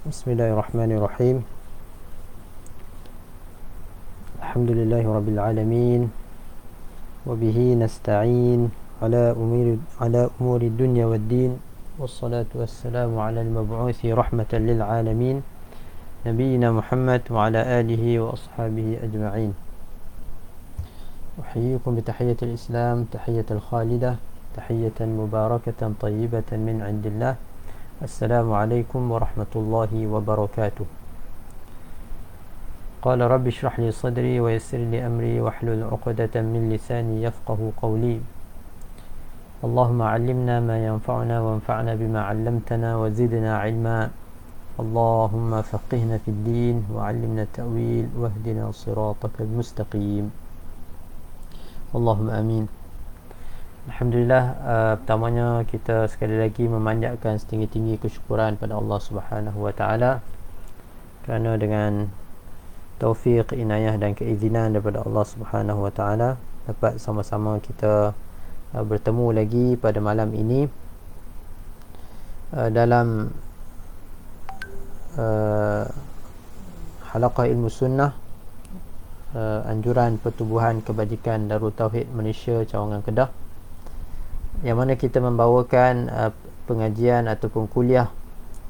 بسم الله الرحمن الرحيم. الحمد لله رب العالمين وبه نستعين على أمور على أمور الدنيا والدين والصلاة والسلام على المبعوث رحمة للعالمين نبينا محمد وعلى آله وأصحابه أجمعين. أحييكم بتحية الإسلام تحية الخالدة تحية مباركة طيبة من عند الله. السلام عليكم ورحمة الله وبركاته. قال رب اشرح لي صدري ويسر لي أمري واحلل عقدة من لساني يفقه قولي. اللهم علمنا ما ينفعنا وانفعنا بما علمتنا وزدنا علما. اللهم فقهنا في الدين وعلمنا التأويل واهدنا صراطك المستقيم. اللهم آمين. Alhamdulillah uh, pertamanya kita sekali lagi memanjatkan setinggi-tinggi kesyukuran pada Allah Subhanahu Wa Taala kerana dengan taufik, inayah dan keizinan daripada Allah Subhanahu Wa Taala dapat sama-sama kita uh, bertemu lagi pada malam ini uh, dalam uh, halaqah ilmu sunnah uh, anjuran pertubuhan kebajikan Darul Tauhid Malaysia Cawangan Kedah yang mana kita membawakan uh, pengajian ataupun kuliah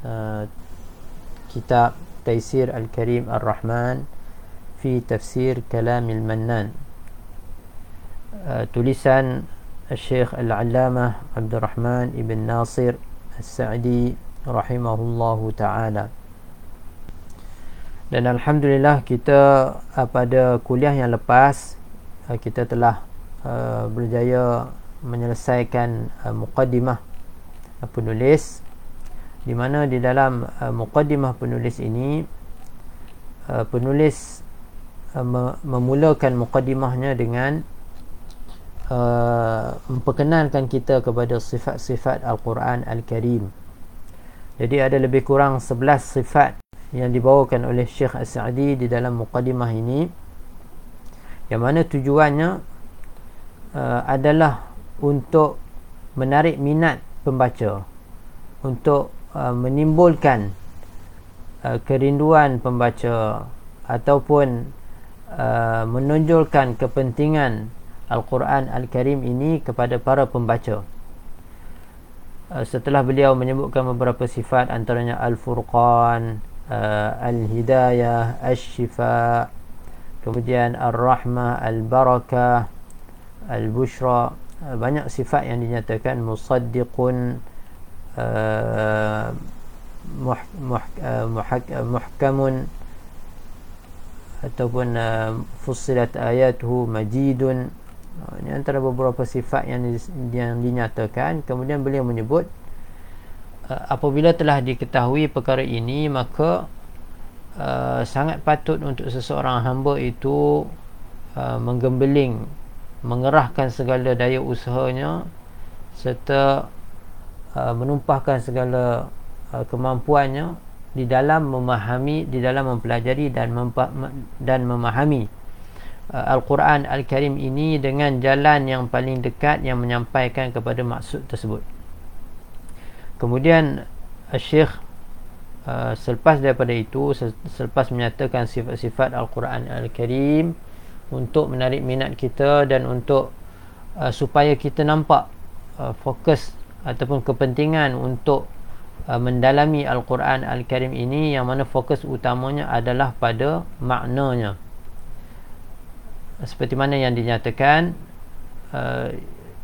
uh, kitab Taisir Al-Karim Ar-Rahman fi Tafsir Kalamil Mannan uh, tulisan Syekh Al-Allamah Abdul Rahman Ibn Nasir Al-Sa'di rahimahullahu taala. Dan alhamdulillah kita uh, pada kuliah yang lepas uh, kita telah uh, berjaya menyelesaikan uh, muqaddimah uh, penulis di mana di dalam uh, muqaddimah penulis ini uh, penulis uh, memulakan muqaddimahnya dengan uh, memperkenalkan kita kepada sifat-sifat Al-Quran Al-Karim. Jadi ada lebih kurang 11 sifat yang dibawakan oleh Syekh As-Sa'di di dalam muqaddimah ini. Yang mana tujuannya uh, adalah untuk menarik minat pembaca untuk uh, menimbulkan uh, kerinduan pembaca ataupun uh, menonjolkan kepentingan Al-Quran Al-Karim ini kepada para pembaca. Uh, setelah beliau menyebutkan beberapa sifat antaranya Al-Furqan uh, Al-Hidayah Al-Shifa kemudian Al-Rahmah Al-Barakah Al-Bushra banyak sifat yang dinyatakan musaddiqun uh, muh, muh, uh, uh, muhkamun ataupun uh, fussilat ayatuhu majidun. Uh, ini antara beberapa sifat yang yang dinyatakan. Kemudian beliau menyebut uh, apabila telah diketahui perkara ini maka uh, sangat patut untuk seseorang hamba itu uh, menggembeling mengerahkan segala daya usahanya serta uh, menumpahkan segala uh, kemampuannya di dalam memahami di dalam mempelajari dan mempa- dan memahami uh, Al-Quran Al-Karim ini dengan jalan yang paling dekat yang menyampaikan kepada maksud tersebut. Kemudian uh, Syekh uh, selepas daripada itu selepas menyatakan sifat-sifat Al-Quran Al-Karim untuk menarik minat kita dan untuk uh, supaya kita nampak uh, fokus ataupun kepentingan untuk uh, mendalami Al-Quran Al-Karim ini yang mana fokus utamanya adalah pada maknanya. Seperti mana yang dinyatakan uh,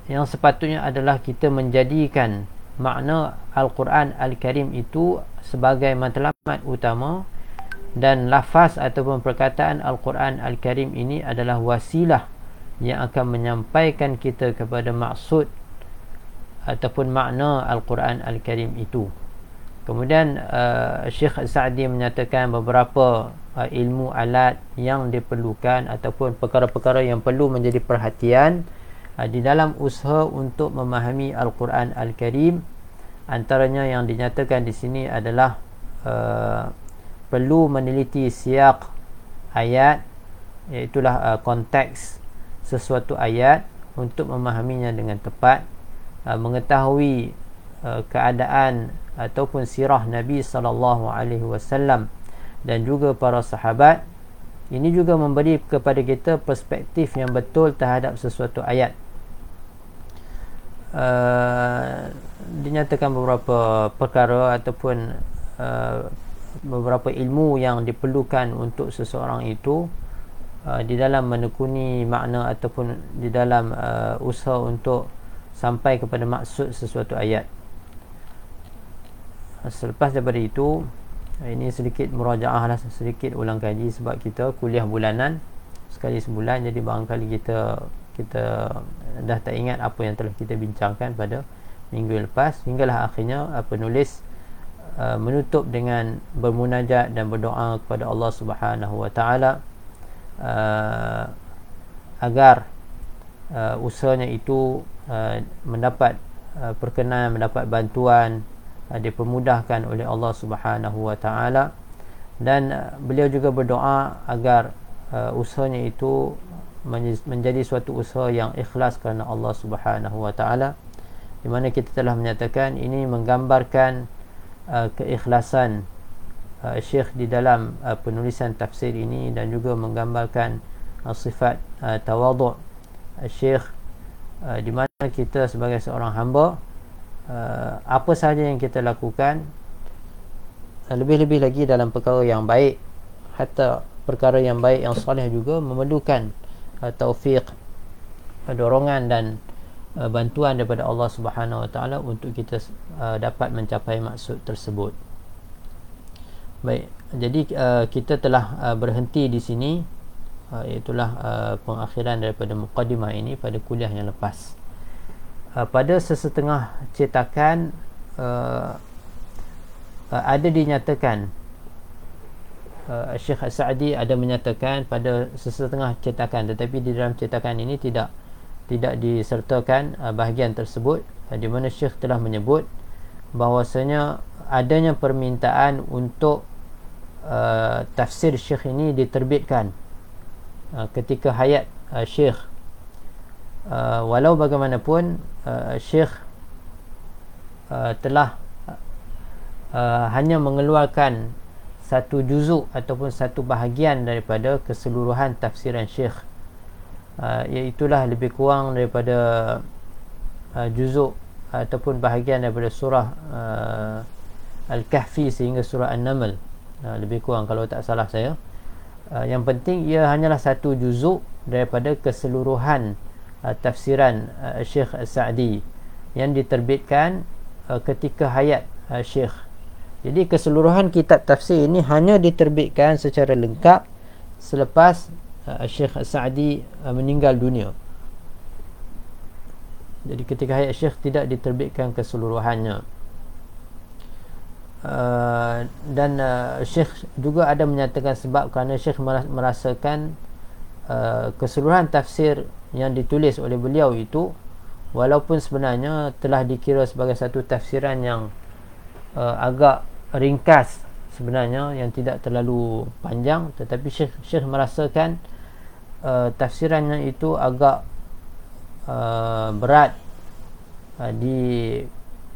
yang sepatutnya adalah kita menjadikan makna Al-Quran Al-Karim itu sebagai matlamat utama dan lafaz ataupun perkataan Al-Quran Al-Karim ini adalah wasilah yang akan menyampaikan kita kepada maksud ataupun makna Al-Quran Al-Karim itu. Kemudian uh, Syekh Sa'di menyatakan beberapa uh, ilmu alat yang diperlukan ataupun perkara-perkara yang perlu menjadi perhatian uh, di dalam usaha untuk memahami Al-Quran Al-Karim. Antaranya yang dinyatakan di sini adalah uh, perlu meneliti siak ayat iaitulah uh, konteks sesuatu ayat untuk memahaminya dengan tepat uh, mengetahui uh, keadaan ataupun sirah Nabi sallallahu alaihi wasallam dan juga para sahabat. Ini juga memberi kepada kita perspektif yang betul terhadap sesuatu ayat. Uh, dinyatakan beberapa perkara ataupun uh, beberapa ilmu yang diperlukan untuk seseorang itu uh, di dalam menekuni makna ataupun di dalam uh, usaha untuk sampai kepada maksud sesuatu ayat. Selepas daripada itu ini sedikit murajaah lah sedikit ulang kaji sebab kita kuliah bulanan sekali sebulan jadi barangkali kita kita dah tak ingat apa yang telah kita bincangkan pada minggu lepas. Hinggalah akhirnya uh, penulis uh, menutup dengan bermunajat dan berdoa kepada Allah Subhanahu wa taala uh, agar uh, usahanya itu uh, mendapat uh, perkenan mendapat bantuan uh, dipermudahkan oleh Allah Subhanahu wa taala. Dan uh, beliau juga berdoa agar uh, usahanya itu menjadi suatu usaha yang ikhlas kerana Allah Subhanahu wa taala di mana kita telah menyatakan ini menggambarkan uh, keikhlasan uh, Syekh di dalam uh, penulisan tafsir ini dan juga menggambarkan uh, sifat uh, tawaduk uh, Syekh uh, di mana kita sebagai seorang hamba uh, apa sahaja yang kita lakukan uh, lebih-lebih lagi dalam perkara yang baik. Hatta perkara yang baik yang soleh juga memerlukan uh, taufik uh, dorongan dan uh, bantuan daripada Allah Subhanahu Wa Taala untuk kita uh, dapat mencapai maksud tersebut. Baik, jadi uh, kita telah uh, berhenti di sini uh, itulah uh, pengakhiran daripada mukadimah ini pada kuliah yang lepas. Uh, pada sesetengah cetakan uh, uh, ada dinyatakan uh, Syekh Sa'di ada menyatakan pada sesetengah cetakan tetapi di dalam cetakan ini tidak tidak disertakan uh, bahagian tersebut. Di mana Syekh telah menyebut bahawasanya adanya permintaan untuk uh, tafsir Syekh ini diterbitkan uh, ketika hayat uh, Syekh. Uh, walau bagaimanapun uh, Syekh uh, telah uh, hanya mengeluarkan satu juzuk ataupun satu bahagian daripada keseluruhan tafsiran Syekh uh, iaitulah lebih kurang daripada uh, juzuk ataupun bahagian daripada surah uh, Al-Kahfi sehingga surah An-Naml uh, lebih kurang kalau tak salah saya uh, yang penting ia hanyalah satu juzuk daripada keseluruhan uh, tafsiran uh, Syekh Sa'di yang diterbitkan uh, ketika hayat uh, Syekh. Jadi keseluruhan kitab tafsir ini hanya diterbitkan secara lengkap selepas Syekh Sa'di uh, meninggal dunia. Jadi ketika hayat Syekh tidak diterbitkan keseluruhannya. Uh, dan uh, Syekh juga ada menyatakan sebab kerana Syekh merasakan uh, keseluruhan tafsir yang ditulis oleh beliau itu walaupun sebenarnya telah dikira sebagai satu tafsiran yang uh, agak ringkas sebenarnya yang tidak terlalu panjang tetapi Syekh, Syekh merasakan uh, tafsirannya itu agak uh, berat uh, di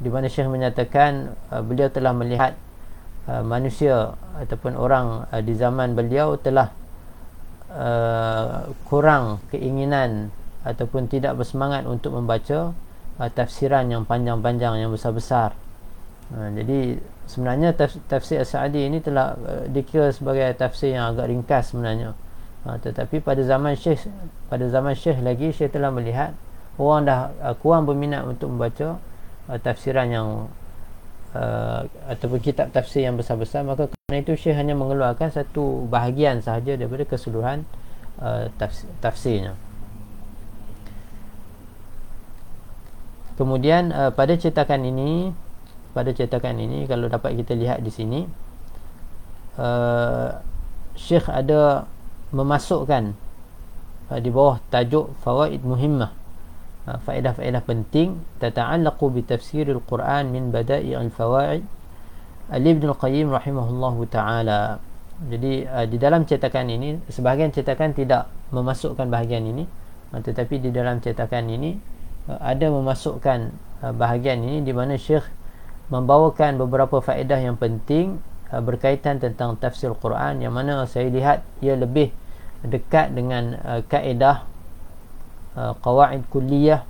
di mana Syekh menyatakan uh, beliau telah melihat uh, manusia ataupun orang uh, di zaman beliau telah Uh, kurang keinginan ataupun tidak bersemangat untuk membaca uh, tafsiran yang panjang-panjang yang besar-besar. Uh, jadi sebenarnya taf, tafsir As-Sa'di ini telah uh, dikira sebagai tafsir yang agak ringkas sebenarnya. Uh, tetapi pada zaman Syekh pada zaman Syekh lagi Syekh telah melihat orang dah uh, kurang berminat untuk membaca uh, tafsiran yang uh, ataupun kitab tafsir yang besar-besar maka kerana itu Syekh hanya mengeluarkan satu bahagian sahaja daripada keseluruhan uh, tafsir, tafsirnya. Kemudian uh, pada cetakan ini pada cetakan ini kalau dapat kita lihat di sini uh, Syekh ada memasukkan uh, di bawah tajuk fawaid muhimmah. Ha, faedah-faedah penting tata'allaqu bi tafsir al-Quran min bada'i al-fawaid Al-Ibn Al-Qayyim rahimahullahu ta'ala. Jadi uh, di dalam cetakan ini sebahagian cetakan tidak memasukkan bahagian ini uh, tetapi di dalam cetakan ini uh, ada memasukkan uh, bahagian ini di mana Syekh membawakan beberapa faedah yang penting uh, berkaitan tentang tafsir Quran yang mana saya lihat ia lebih dekat dengan uh, kaedah uh, qawaid kulliyah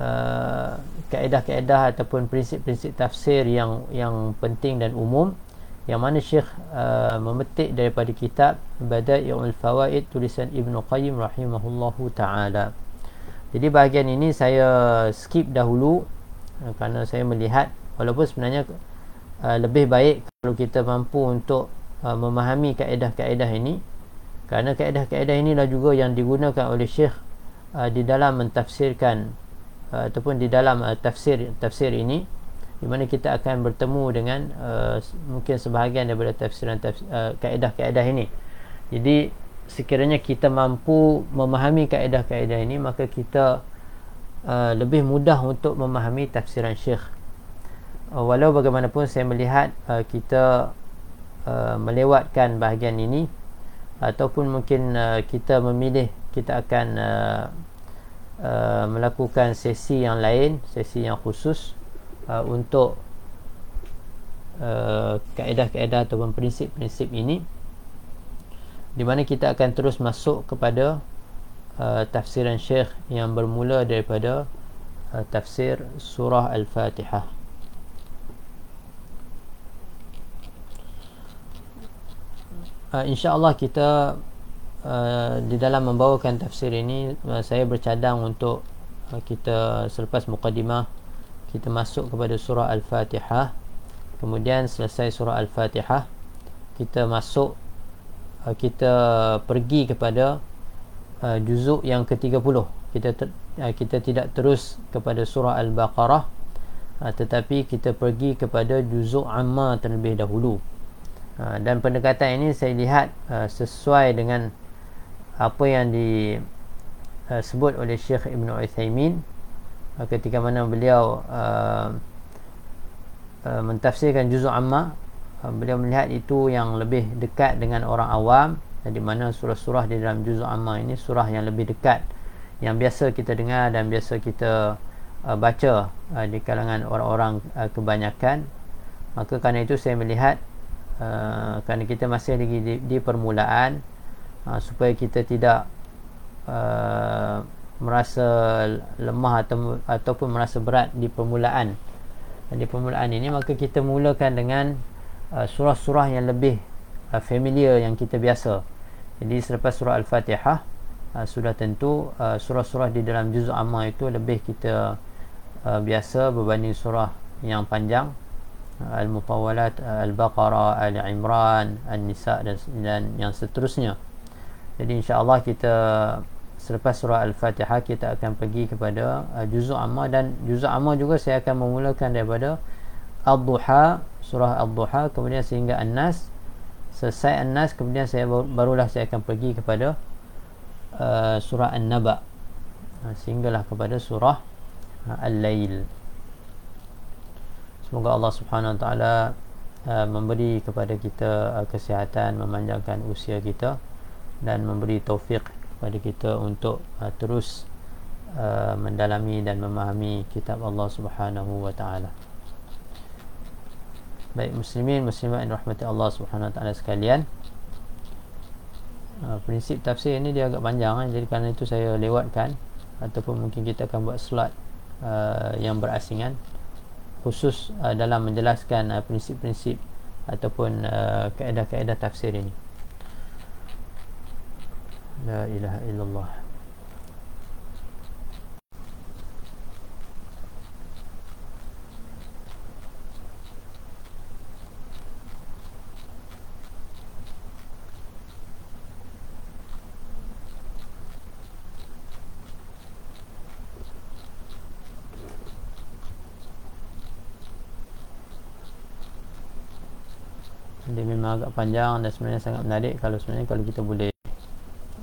uh, kaedah-kaedah ataupun prinsip-prinsip tafsir yang yang penting dan umum yang mana Syekh uh, memetik daripada kitab Bada'i'ul Fawaid tulisan Ibn Qayyim rahimahullahu taala. Jadi bahagian ini saya skip dahulu uh, kerana saya melihat walaupun sebenarnya uh, lebih baik kalau kita mampu untuk uh, memahami kaedah-kaedah ini kerana kaedah-kaedah inilah juga yang digunakan oleh Syekh uh, di dalam mentafsirkan uh, ataupun di dalam uh, tafsir tafsir ini di mana kita akan bertemu dengan uh, mungkin sebahagian daripada tafsiran tafsir, uh, kaedah-kaedah ini. Jadi sekiranya kita mampu memahami kaedah-kaedah ini maka kita uh, lebih mudah untuk memahami tafsiran Syekh. Uh, walau bagaimanapun saya melihat uh, kita uh, melewatkan bahagian ini ataupun mungkin uh, kita memilih kita akan uh, uh, melakukan sesi yang lain, sesi yang khusus uh, untuk uh, kaedah-kaedah ataupun prinsip-prinsip ini di mana kita akan terus masuk kepada uh, tafsiran syekh yang bermula daripada uh, tafsir surah al-fatihah uh, insyaAllah kita uh, di dalam membawakan tafsir ini uh, saya bercadang untuk uh, kita selepas mukadimah kita masuk kepada surah Al-Fatihah. Kemudian selesai surah Al-Fatihah kita masuk uh, kita pergi kepada uh, juzuk yang ke-30 kita ter, uh, kita tidak terus kepada surah Al-Baqarah uh, tetapi kita pergi kepada juzuk amma terlebih dahulu dan pendekatan ini saya lihat uh, sesuai dengan apa yang disebut uh, oleh Syekh Ibn Uthaymin ketika mana beliau uh, uh, mentafsirkan juzuk amma uh, beliau melihat itu yang lebih dekat dengan orang awam di mana surah-surah di dalam juzuk amma ini surah yang lebih dekat yang biasa kita dengar dan biasa kita uh, baca uh, di kalangan orang-orang uh, kebanyakan. Maka kerana itu saya melihat uh, kerana kita masih lagi di, di permulaan uh, supaya kita tidak uh, merasa lemah atau ataupun merasa berat di permulaan. Di permulaan ini maka kita mulakan dengan surah-surah yang lebih uh, familiar yang kita biasa. Jadi selepas surah al-fatihah uh, sudah tentu uh, surah-surah di dalam juzuk amma itu lebih kita uh, biasa berbanding surah yang panjang al-mutawalat al-baqarah al-imran an-nisa dan, dan yang seterusnya. Jadi insya-Allah kita selepas surah Al-Fatihah kita akan pergi kepada uh, juzuk amma dan juzuk amma juga saya akan memulakan daripada Al-Duha surah Al-Duha kemudian sehingga An-Nas selesai An-Nas kemudian saya barulah saya akan pergi kepada uh, surah An-Naba. Uh, sehinggalah kepada surah uh, Al-Lail semoga Allah Subhanahu Wa Taala uh, memberi kepada kita uh, kesihatan memanjangkan usia kita dan memberi taufik kepada kita untuk uh, terus mendalami dan memahami kitab Allah Subhanahu wa taala. Baik muslimin muslimat yang rahmati Allah Subhanahu wa taala sekalian. Prinsip tafsir ini dia agak panjang eh? jadi kerana itu saya lewatkan ataupun mungkin kita akan buat slot yang berasingan khusus uh, dalam menjelaskan uh, prinsip-prinsip ataupun uh, kaedah-kaedah tafsir ini. La ilaha illallah. Dia memang agak panjang dan sebenarnya sangat menarik kalau sebenarnya kalau kita boleh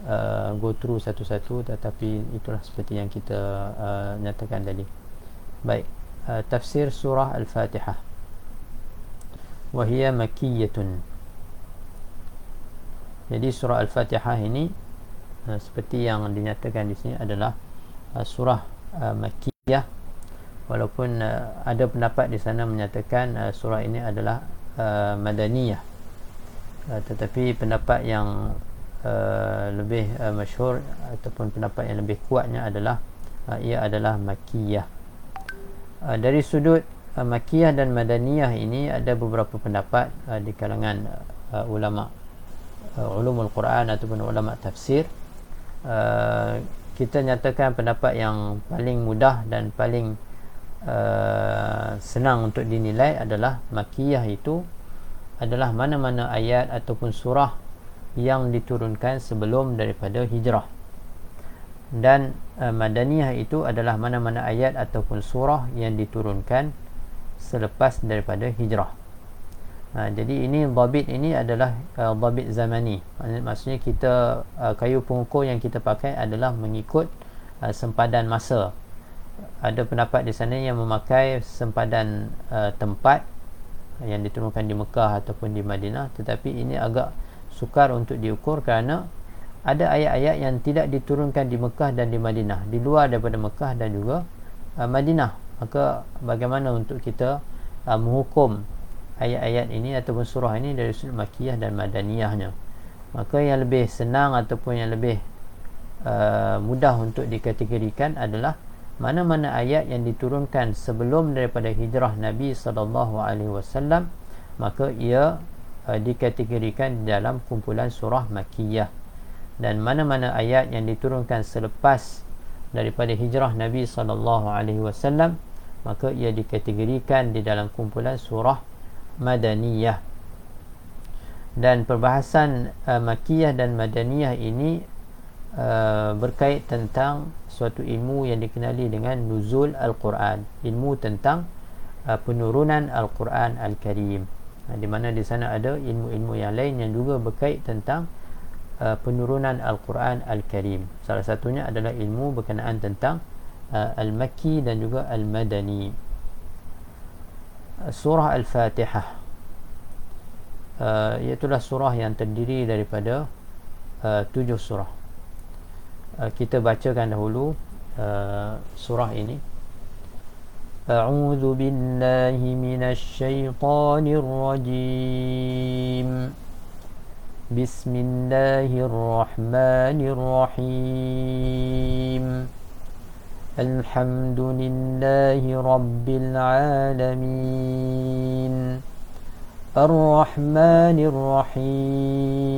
uh, go through satu-satu tetapi itulah seperti yang kita uh, nyatakan tadi. Baik uh, tafsir surah al-fatihah. Wahia makiyatun jadi surah al-fatihah ini uh, seperti yang dinyatakan di sini adalah uh, surah uh, makiyah walaupun uh, ada pendapat di sana menyatakan uh, surah ini adalah uh, madaniyah. Uh, tetapi pendapat yang uh, lebih uh, masyhur ataupun pendapat yang lebih kuatnya adalah uh, ia adalah makiyah. Uh, dari sudut uh, makiyah dan madaniyah ini ada beberapa pendapat uh, di kalangan uh, ulama uh, ulumul Quran ataupun ulama tafsir. Uh, kita nyatakan pendapat yang paling mudah dan paling Uh, senang untuk dinilai adalah makiyah itu adalah mana-mana ayat ataupun surah yang diturunkan sebelum daripada hijrah. Dan uh, madaniyah itu adalah mana-mana ayat ataupun surah yang diturunkan selepas daripada hijrah. Uh, jadi ini babit ini adalah uh, babit zamani. Maksudnya kita uh, kayu pengukur yang kita pakai adalah mengikut uh, sempadan masa ada pendapat di sana yang memakai sempadan uh, tempat yang diturunkan di Mekah ataupun di Madinah tetapi ini agak sukar untuk diukur kerana ada ayat-ayat yang tidak diturunkan di Mekah dan di Madinah. Di luar daripada Mekah dan juga uh, Madinah. Maka bagaimana untuk kita uh, menghukum ayat-ayat ini ataupun surah ini dari sudut makiyah dan madaniyahnya? Maka yang lebih senang ataupun yang lebih uh, mudah untuk dikategorikan adalah mana-mana ayat yang diturunkan sebelum daripada hijrah Nabi sallallahu alaihi wasallam maka ia uh, dikategorikan dalam kumpulan surah makiyah dan mana-mana ayat yang diturunkan selepas daripada hijrah Nabi sallallahu alaihi wasallam maka ia dikategorikan di dalam kumpulan surah madaniyah. Dan perbahasan uh, makiyah dan madaniyah ini uh, berkait tentang suatu ilmu yang dikenali dengan nuzul Al-Quran. Ilmu tentang uh, penurunan Al-Quran Al-Karim. Uh, di mana di sana ada ilmu-ilmu yang lain yang juga berkait tentang uh, penurunan Al-Quran Al-Karim. Salah satunya adalah ilmu berkenaan tentang uh, Al-Makki dan juga Al-Madani. Uh, surah Al-Fatihah. Uh, iaitulah surah yang terdiri daripada uh, tujuh surah Uh, kita bacakan dahulu uh, surah ini. A'udzu billahi minasy syaithanir rajim Bismillahirrahmanirrahim. Alhamdulillahi rabbil alamin. Ar-Rahmanir Rahim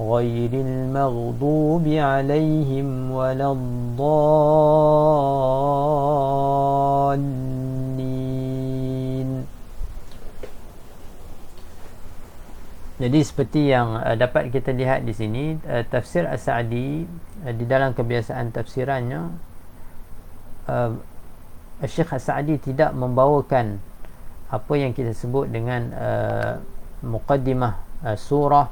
غير المغضوب عليهم ولا الضالين Jadi seperti yang uh, dapat kita lihat di sini uh, tafsir As-Sa'di uh, di dalam kebiasaan tafsirannya uh, Syekh As-Sa'di tidak membawakan apa yang kita sebut dengan uh, muqaddimah uh, surah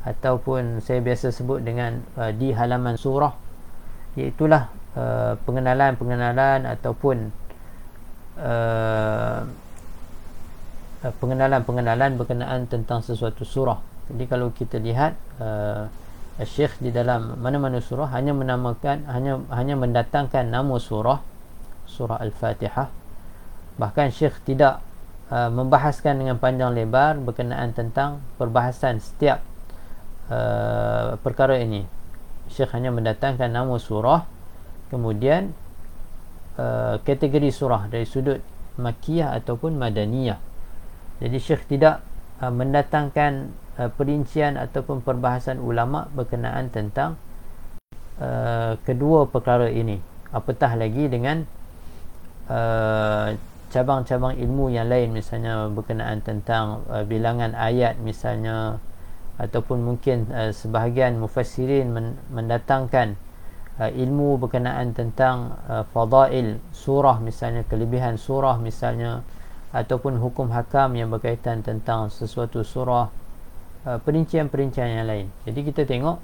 ataupun saya biasa sebut dengan uh, di halaman surah iaitulah uh, pengenalan-pengenalan ataupun uh, pengenalan-pengenalan berkenaan tentang sesuatu surah. Jadi kalau kita lihat uh, Syekh di dalam mana-mana surah hanya menamakan hanya hanya mendatangkan nama surah surah Al-Fatihah. Bahkan Syekh tidak uh, membahaskan dengan panjang lebar berkenaan tentang perbahasan setiap Uh, perkara ini. Syekh hanya mendatangkan nama surah kemudian uh, kategori surah dari sudut makiyah ataupun madaniyah. Jadi Syekh tidak uh, mendatangkan uh, perincian ataupun perbahasan ulama berkenaan tentang uh, kedua perkara ini. Apatah lagi dengan uh, cabang-cabang ilmu yang lain misalnya berkenaan tentang uh, bilangan ayat misalnya ataupun mungkin uh, sebahagian mufassirin men- mendatangkan uh, ilmu berkenaan tentang uh, fadail surah misalnya kelebihan surah misalnya ataupun hukum hakam yang berkaitan tentang sesuatu surah uh, perincian-perincian yang lain. Jadi kita tengok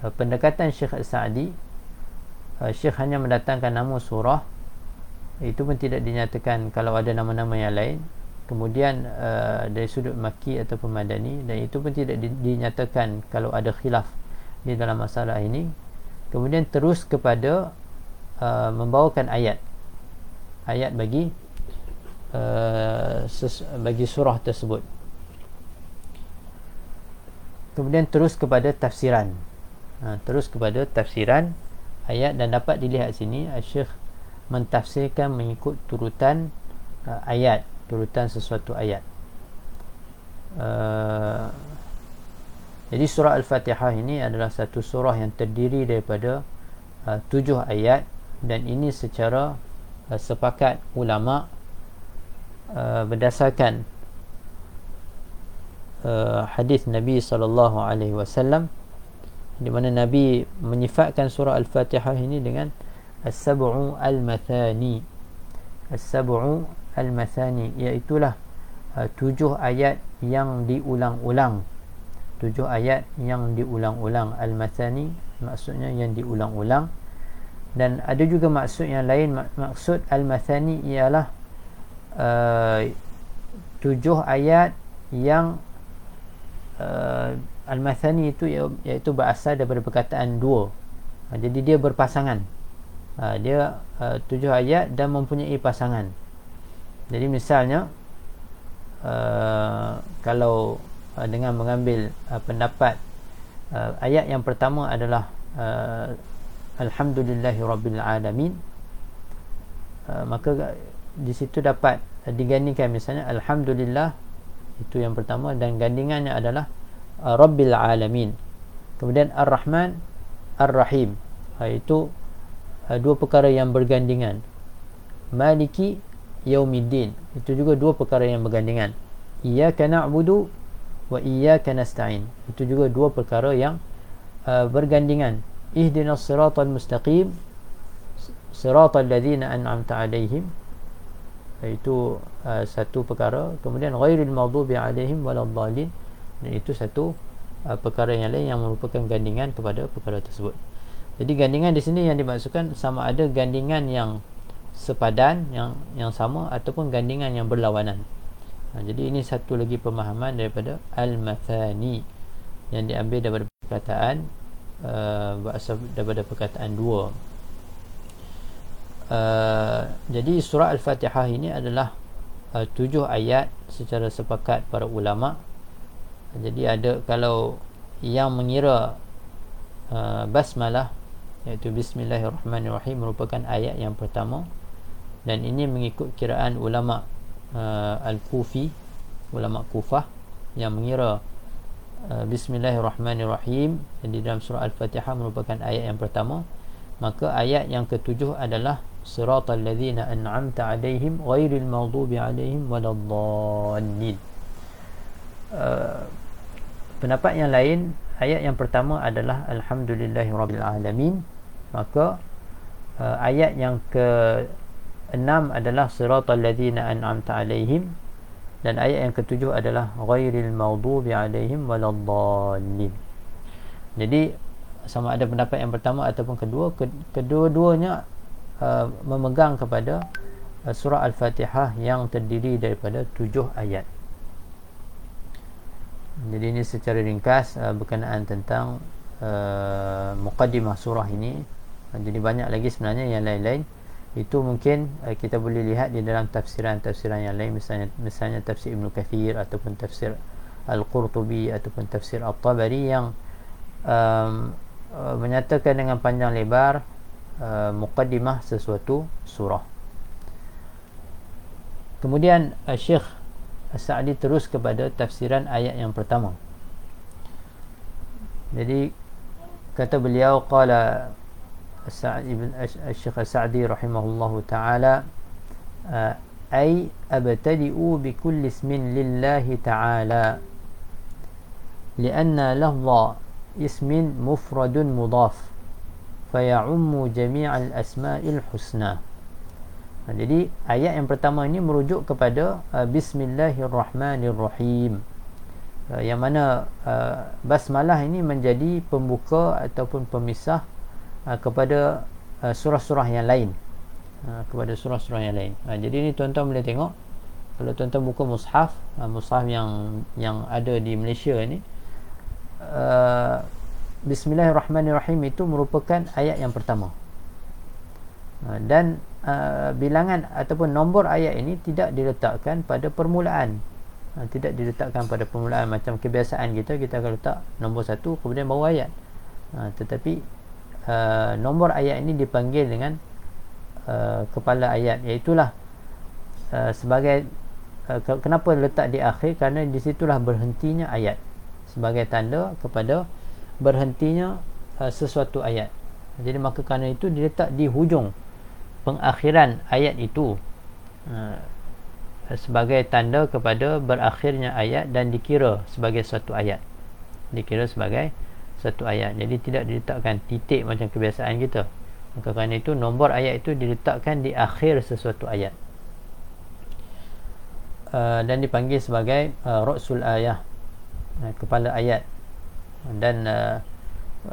uh, pendekatan Syekh Sa'di uh, Syekh hanya mendatangkan nama surah itu pun tidak dinyatakan kalau ada nama-nama yang lain kemudian uh, dari sudut maki ataupun madani dan itu pun tidak di, dinyatakan kalau ada khilaf di dalam masalah ini. Kemudian terus kepada uh, membawakan ayat. Ayat bagi uh, ses, bagi surah tersebut. Kemudian terus kepada tafsiran. Ha, terus kepada tafsiran ayat dan dapat dilihat sini Syekh mentafsirkan mengikut turutan uh, ayat turutan sesuatu ayat. Uh, jadi surah Al-Fatihah ini adalah satu surah yang terdiri daripada uh, tujuh ayat dan ini secara uh, sepakat ulama uh, berdasarkan uh, hadis Nabi sallallahu alaihi wasallam di mana Nabi menyifatkan surah Al-Fatihah ini dengan As-sab'u al-mathani. As-sab'u al-mathani Iaitulah uh, Tujuh ayat yang diulang-ulang. Tujuh ayat yang diulang-ulang. Al-mathani Maksudnya yang diulang-ulang. Dan ada juga maksud yang lain. Maksud al-mathani ialah uh, Tujuh ayat yang uh, Al-mathani itu Iaitu berasal daripada perkataan dua. Uh, Jadi dia berpasangan. Ha, dia uh, tujuh ayat dan mempunyai pasangan jadi misalnya uh, kalau uh, dengan mengambil uh, pendapat uh, ayat yang pertama adalah uh, alhamdulillahirabbilalamin uh, maka di situ dapat digandingkan misalnya alhamdulillah itu yang pertama dan gandingannya adalah uh, rabbil alamin. Kemudian ar-rahman ar-rahim. Uh, itu uh, dua perkara yang bergandingan. Maliki yaumiddin. Itu juga dua perkara yang bergandingan iyyaka na'budu wa iyyaka nasta'in. Itu juga dua perkara yang uh, bergandingan ihdinas siratal mustaqim siratal ladzina an'amta 'alaihim. Itu uh, satu perkara. Kemudian ghairil maghdubi 'alaihim waladdallin. Dan itu satu uh, perkara yang lain yang merupakan gandingan kepada perkara tersebut. Jadi gandingan di sini yang dimaksudkan sama ada gandingan yang sepadan yang yang sama ataupun gandingan yang berlawanan. Ha, jadi ini satu lagi pemahaman daripada al-mathani yang diambil daripada perkataan uh, berasal daripada perkataan dua. Uh, jadi surah al-Fatihah ini adalah uh, tujuh ayat secara sepakat para ulama. Jadi ada kalau yang mengira uh, basmalah iaitu bismillahirrahmanirrahim merupakan ayat yang pertama dan ini mengikut kiraan ulama uh, al-Kufi ulama Kufah yang mengira uh, bismillahirrahmanirrahim di dalam surah al-Fatihah merupakan ayat yang pertama. Maka ayat yang ketujuh adalah siratal ladzina an'amta 'alaihim ghairil maghdubi 'alaihim waladdallin. Uh, pendapat yang lain ayat yang pertama adalah alhamdulillahirabbil alamin. Maka uh, ayat yang ke enam adalah siratal ladzina an'amta alaihim. Dan ayat yang ketujuh adalah ghairil maghdubi alaihim waladdallin. Jadi sama ada pendapat yang pertama ataupun kedua kedua-duanya uh, memegang kepada uh, surah al-fatihah yang terdiri daripada tujuh ayat. Jadi ini secara ringkas uh, berkenaan tentang uh, muqaddimah surah ini. Jadi banyak lagi sebenarnya yang lain-lain itu mungkin uh, kita boleh lihat di dalam tafsiran-tafsiran yang lain. Misalnya misalnya tafsir Ibn Kathir ataupun tafsir Al-Qurtubi ataupun tafsir Al-Tabari yang um, uh, menyatakan dengan panjang lebar uh, muqaddimah sesuatu surah. Kemudian uh, Syekh Sa'adi terus kepada tafsiran ayat yang pertama. Jadi kata beliau kata الشيخ السعدي رحمه الله تعالى أي أبتدئ بكل اسم لله تعالى لأن لفظ اسم مفرد مضاف فيعم جميع الأسماء الحسنى jadi ayat yang pertama ini merujuk kepada uh, Bismillahirrahmanirrahim uh, yang mana uh, basmalah ini menjadi pembuka ataupun pemisah uh, kepada uh, surah-surah yang lain. Kepada surah-surah yang lain. Jadi ini tuan-tuan boleh tengok kalau tuan-tuan buka mushaf mushaf yang yang ada di Malaysia ni Bismillahirrahmanirrahim itu merupakan ayat yang pertama. Dan bilangan ataupun nombor ayat ini tidak diletakkan pada permulaan. Tidak diletakkan pada permulaan macam kebiasaan kita kita akan letak nombor satu kemudian bawa ayat. Tetapi uh, nombor ayat ini dipanggil dengan uh, kepala ayat iaitulah uh, sebagai uh, kenapa letak di akhir? Kerana di situlah berhentinya ayat. Sebagai tanda kepada berhentinya uh, sesuatu ayat. Jadi maka kerana itu diletak di hujung pengakhiran ayat itu. Uh, sebagai tanda kepada berakhirnya ayat dan dikira sebagai satu ayat. Dikira sebagai satu ayat. Jadi tidak diletakkan titik macam kebiasaan kita. Maka kerana itu nombor ayat itu diletakkan di akhir sesuatu ayat. Uh, dan dipanggil sebagai uh, Rasul Ayah. Uh, kepala ayat. Dan uh,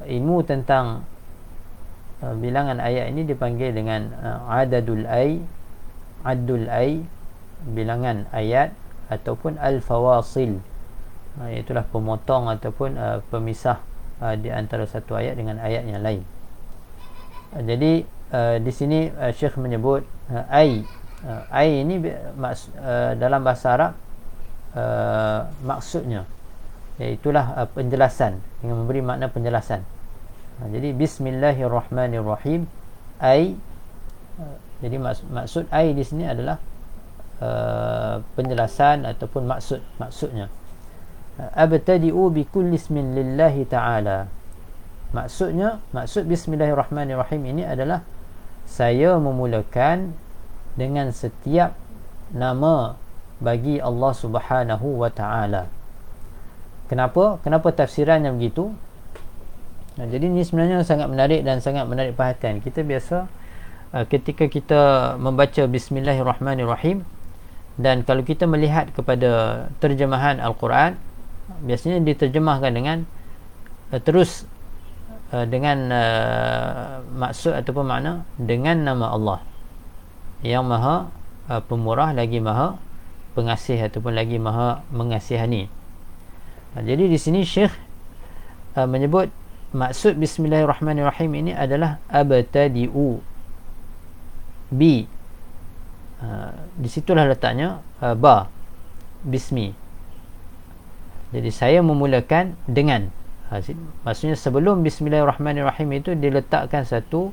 ilmu tentang Uh, bilangan ayat ini dipanggil dengan uh, adadul ay adul ay bilangan ayat ataupun al fawasil uh, itulah pemotong ataupun uh, pemisah uh, di antara satu ayat dengan ayat yang lain. Uh, jadi uh, di sini uh, syekh menyebut uh, ay uh, ay ini maks, uh, dalam bahasa Arab uh, maksudnya iaitulah uh, penjelasan. Dengan memberi makna penjelasan. Ha, jadi bismillahirrahmanirrahim. Ai uh, jadi maksud, maksud ai di sini adalah uh, penjelasan ataupun maksud maksudnya abtadi'u bi kulli ismin lillahi ta'ala. Maksudnya maksud bismillahirrahmanirrahim ini adalah saya memulakan dengan setiap nama bagi Allah Subhanahu wa taala. Kenapa? Kenapa tafsirannya begitu? Nah, jadi ini sebenarnya sangat menarik dan sangat menarik perhatian. Kita biasa uh, ketika kita membaca Bismillahirrahmanirrahim dan kalau kita melihat kepada terjemahan Al-Quran, biasanya diterjemahkan dengan uh, terus uh, dengan uh, maksud ataupun makna dengan nama Allah. Yang maha uh, pemurah lagi maha pengasih ataupun lagi maha mengasihani. Uh, jadi di sini Syekh uh, menyebut maksud bismillahirrahmanirrahim ini adalah abtadi'u. Bi uh, di situlah letaknya uh, ba. Bismi jadi saya memulakan dengan. Uh, maksudnya sebelum bismillahirrahmanirrahim itu diletakkan satu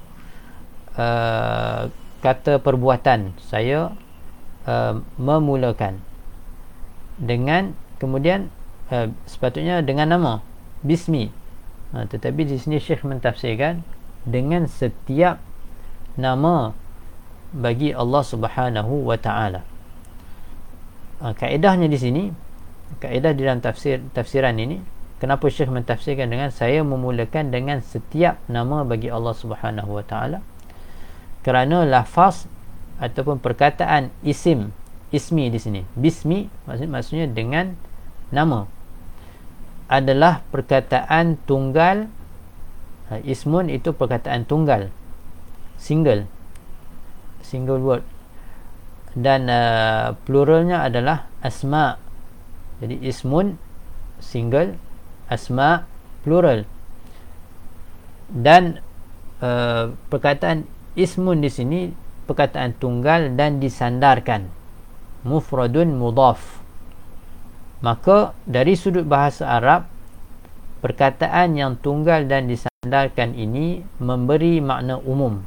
uh, kata perbuatan. Saya uh, memulakan dengan kemudian uh, sepatutnya dengan nama bismi. Ha, tetapi di sini Syekh mentafsirkan dengan setiap nama bagi Allah Subhanahu wa taala. Ha, kaedahnya di sini kaedah di dalam tafsir tafsiran ini kenapa Syekh mentafsirkan dengan saya memulakan dengan setiap nama bagi Allah Subhanahu wa taala. Kerana lafaz ataupun perkataan isim ismi di sini. Bismi maksud, maksudnya dengan nama. Adalah perkataan tunggal. Ha, ismun itu perkataan tunggal. Single. Single word. Dan uh, pluralnya adalah asma jadi ismun single asma plural. Dan uh, perkataan ismun di sini perkataan tunggal dan disandarkan. Mufradun mudaf maka dari sudut bahasa Arab perkataan yang tunggal dan disandarkan ini memberi makna umum.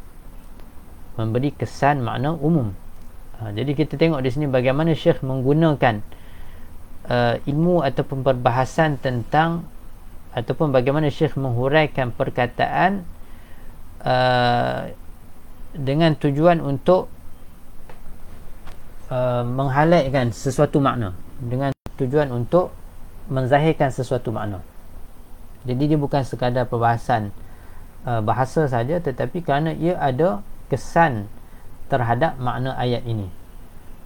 Memberi kesan makna umum. Ha, jadi kita tengok di sini bagaimana Syekh menggunakan uh, ilmu ataupun perbahasan tentang ataupun bagaimana Syekh menghuraikan perkataan uh, dengan tujuan untuk uh, menghalatkan sesuatu makna dengan tujuan untuk menzahirkan sesuatu makna. Jadi dia bukan sekadar perbahasan uh, bahasa saja tetapi kerana ia ada kesan terhadap makna ayat ini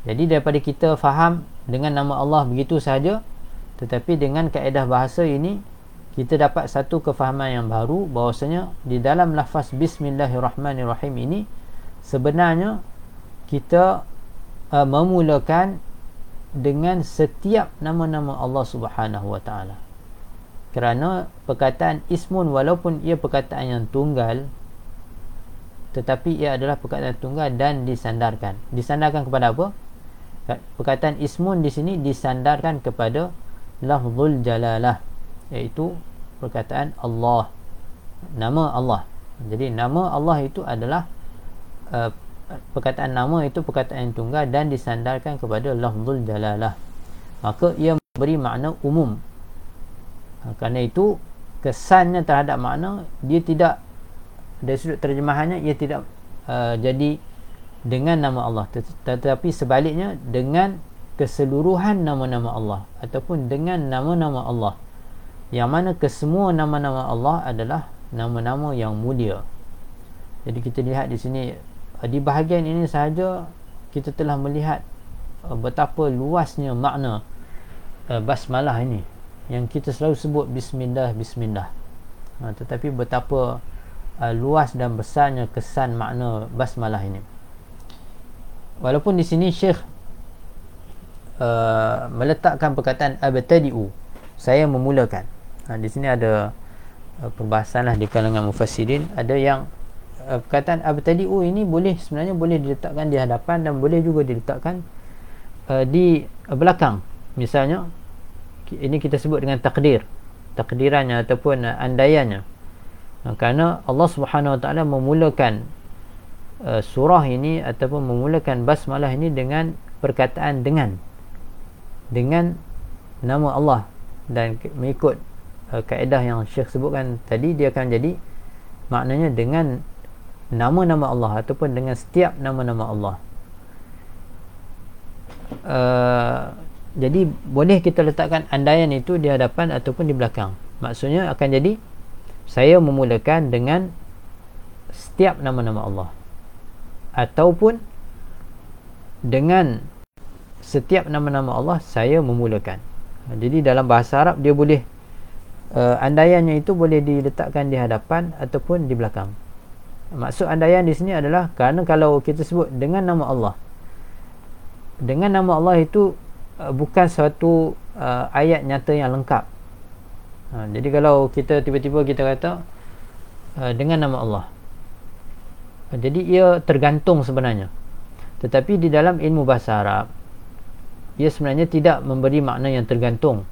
jadi daripada kita faham dengan nama Allah begitu saja tetapi dengan kaedah bahasa ini kita dapat satu kefahaman yang baru bahawasanya di dalam lafaz bismillahirrahmanirrahim ini sebenarnya kita uh, memulakan dengan setiap nama-nama Allah Subhanahu wa taala. Kerana perkataan ismun walaupun ia perkataan yang tunggal tetapi ia adalah perkataan tunggal dan disandarkan. Disandarkan kepada apa perkataan ismun di sini disandarkan kepada lafzul jalalah iaitu perkataan Allah. Nama Allah. Jadi nama Allah itu adalah uh, perkataan nama itu perkataan yang tunggal dan disandarkan kepada lafzul jalalah. Maka ia memberi makna umum. Uh, kerana itu kesannya terhadap makna dia tidak dari sudut terjemahannya ia tidak uh, jadi dengan nama Allah. Tetapi sebaliknya dengan keseluruhan nama-nama Allah ataupun dengan nama-nama Allah. Yang mana kesemua nama-nama Allah adalah nama-nama yang mulia. Jadi kita lihat di sini di bahagian ini sahaja kita telah melihat uh, betapa luasnya makna uh, basmalah ini. Yang kita selalu sebut bismillah bismillah. Ha, tetapi betapa luas dan besarnya kesan makna basmalah ini walaupun di sini syekh Uh, meletakkan perkataan abtadi'u saya memulakan. Ha, di sini ada uh, perbahasan lah di kalangan mufassirin. Ada yang uh, perkataan abtadi'u ini boleh sebenarnya boleh diletakkan di hadapan dan boleh juga diletakkan uh, di uh, belakang. Misalnya ini kita sebut dengan takdir. Takdirannya ataupun uh, andaiannya. Uh, kerana Allah Subhanahu Wa Taala memulakan uh, surah ini ataupun memulakan basmalah ini dengan perkataan dengan. Dengan nama Allah dan mengikut uh, kaedah yang Syekh sebutkan tadi dia akan jadi maknanya dengan nama-nama Allah ataupun dengan setiap nama-nama Allah. Uh, jadi boleh kita letakkan andaian itu di hadapan ataupun di belakang. Maksudnya akan jadi saya memulakan dengan setiap nama-nama Allah ataupun dengan setiap nama-nama Allah saya memulakan. Jadi dalam bahasa Arab dia boleh uh, andaiannya itu boleh diletakkan di hadapan ataupun di belakang. Maksud andaian di sini adalah kerana kalau kita sebut dengan nama Allah dengan nama Allah itu uh, bukan suatu uh, ayat nyata yang lengkap. Uh, jadi kalau kita tiba-tiba kita kata uh, dengan nama Allah jadi ia tergantung sebenarnya. Tetapi di dalam ilmu bahasa Arab ia sebenarnya tidak memberi makna yang tergantung.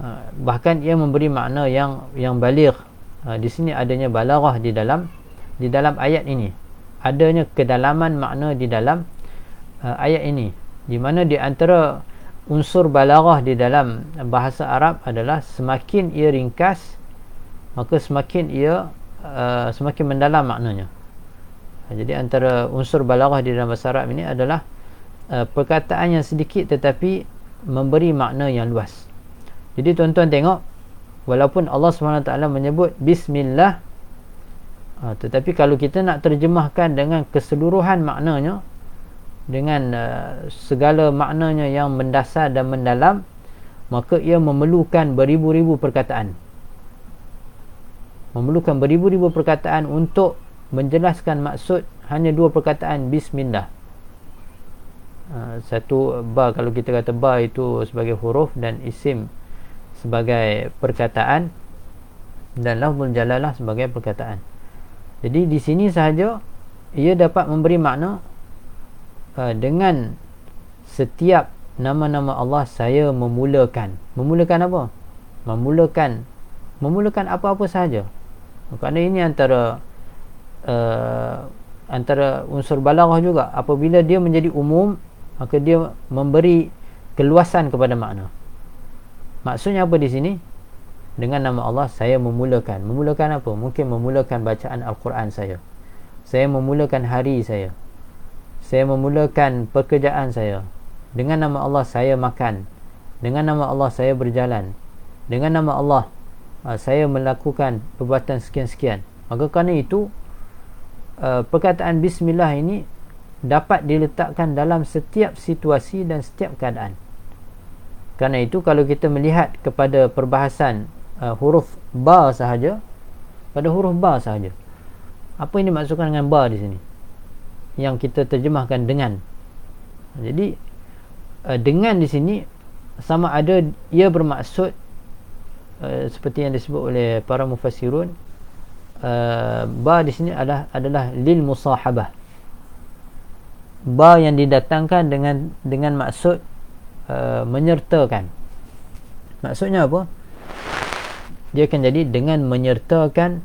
Ha, bahkan ia memberi makna yang yang balik ha, di sini adanya balaghah di dalam di dalam ayat ini. Adanya kedalaman makna di dalam uh, ayat ini. Di mana di antara unsur balaghah di dalam bahasa Arab adalah semakin ia ringkas maka semakin ia uh, semakin mendalam maknanya jadi antara unsur balaghah di dalam bahasa Arab ini adalah uh, perkataan yang sedikit tetapi memberi makna yang luas. Jadi tuan-tuan tengok walaupun Allah SWT menyebut bismillah uh, tetapi kalau kita nak terjemahkan dengan keseluruhan maknanya dengan uh, segala maknanya yang mendasar dan mendalam maka ia memerlukan beribu-ribu perkataan. Memerlukan beribu-ribu perkataan untuk menjelaskan maksud hanya dua perkataan bismillah. Ah, satu ba kalau kita kata ba itu sebagai huruf dan isim sebagai perkataan dan lafzul jalalah sebagai perkataan. Jadi di sini sahaja ia dapat memberi makna uh, dengan setiap nama-nama Allah saya memulakan. Memulakan apa? Memulakan memulakan apa-apa sahaja. Kerana ini antara uh, antara unsur balaghah juga. Apabila dia menjadi umum maka dia memberi keluasan kepada makna. Maksudnya apa di sini? Dengan nama Allah saya memulakan. Memulakan apa? Mungkin memulakan bacaan Al-Quran saya. Saya memulakan hari saya. Saya memulakan pekerjaan saya. Dengan nama Allah saya makan. Dengan nama Allah saya berjalan. Dengan nama Allah uh, saya melakukan perbuatan sekian-sekian. Maka kerana itu uh, perkataan bismillah ini dapat diletakkan dalam setiap situasi dan setiap keadaan. Kerana itu kalau kita melihat kepada perbahasan uh, huruf ba sahaja pada huruf ba sahaja apa yang dimaksudkan dengan ba di sini? Yang kita terjemahkan dengan. Jadi uh, dengan di sini sama ada ia bermaksud uh, seperti yang disebut oleh para mufassirun uh, ba di sini adalah adalah lil musahabah. Ba yang didatangkan dengan dengan maksud uh, menyertakan. Maksudnya apa? Dia akan jadi dengan menyertakan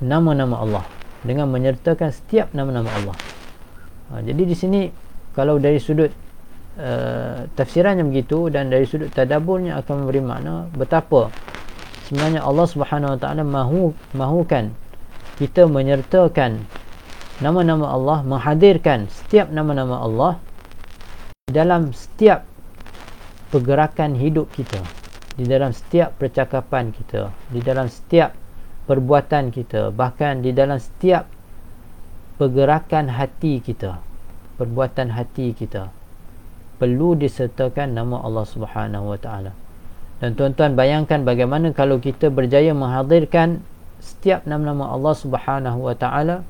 nama-nama Allah. Dengan menyertakan setiap nama-nama Allah. Uh, jadi di sini kalau dari sudut uh, tafsirannya begitu dan dari sudut tadaburnya akan memberi makna betapa sebenarnya Allah Subhanahu Wa Taala mahu mahukan kita menyertakan nama-nama Allah menghadirkan setiap nama-nama Allah dalam setiap pergerakan hidup kita di dalam setiap percakapan kita di dalam setiap perbuatan kita bahkan di dalam setiap pergerakan hati kita perbuatan hati kita. Perlu disertakan nama Allah Subhanahu wa taala dan tuan-tuan bayangkan bagaimana kalau kita berjaya menghadirkan setiap nama-nama Allah Subhanahu wa taala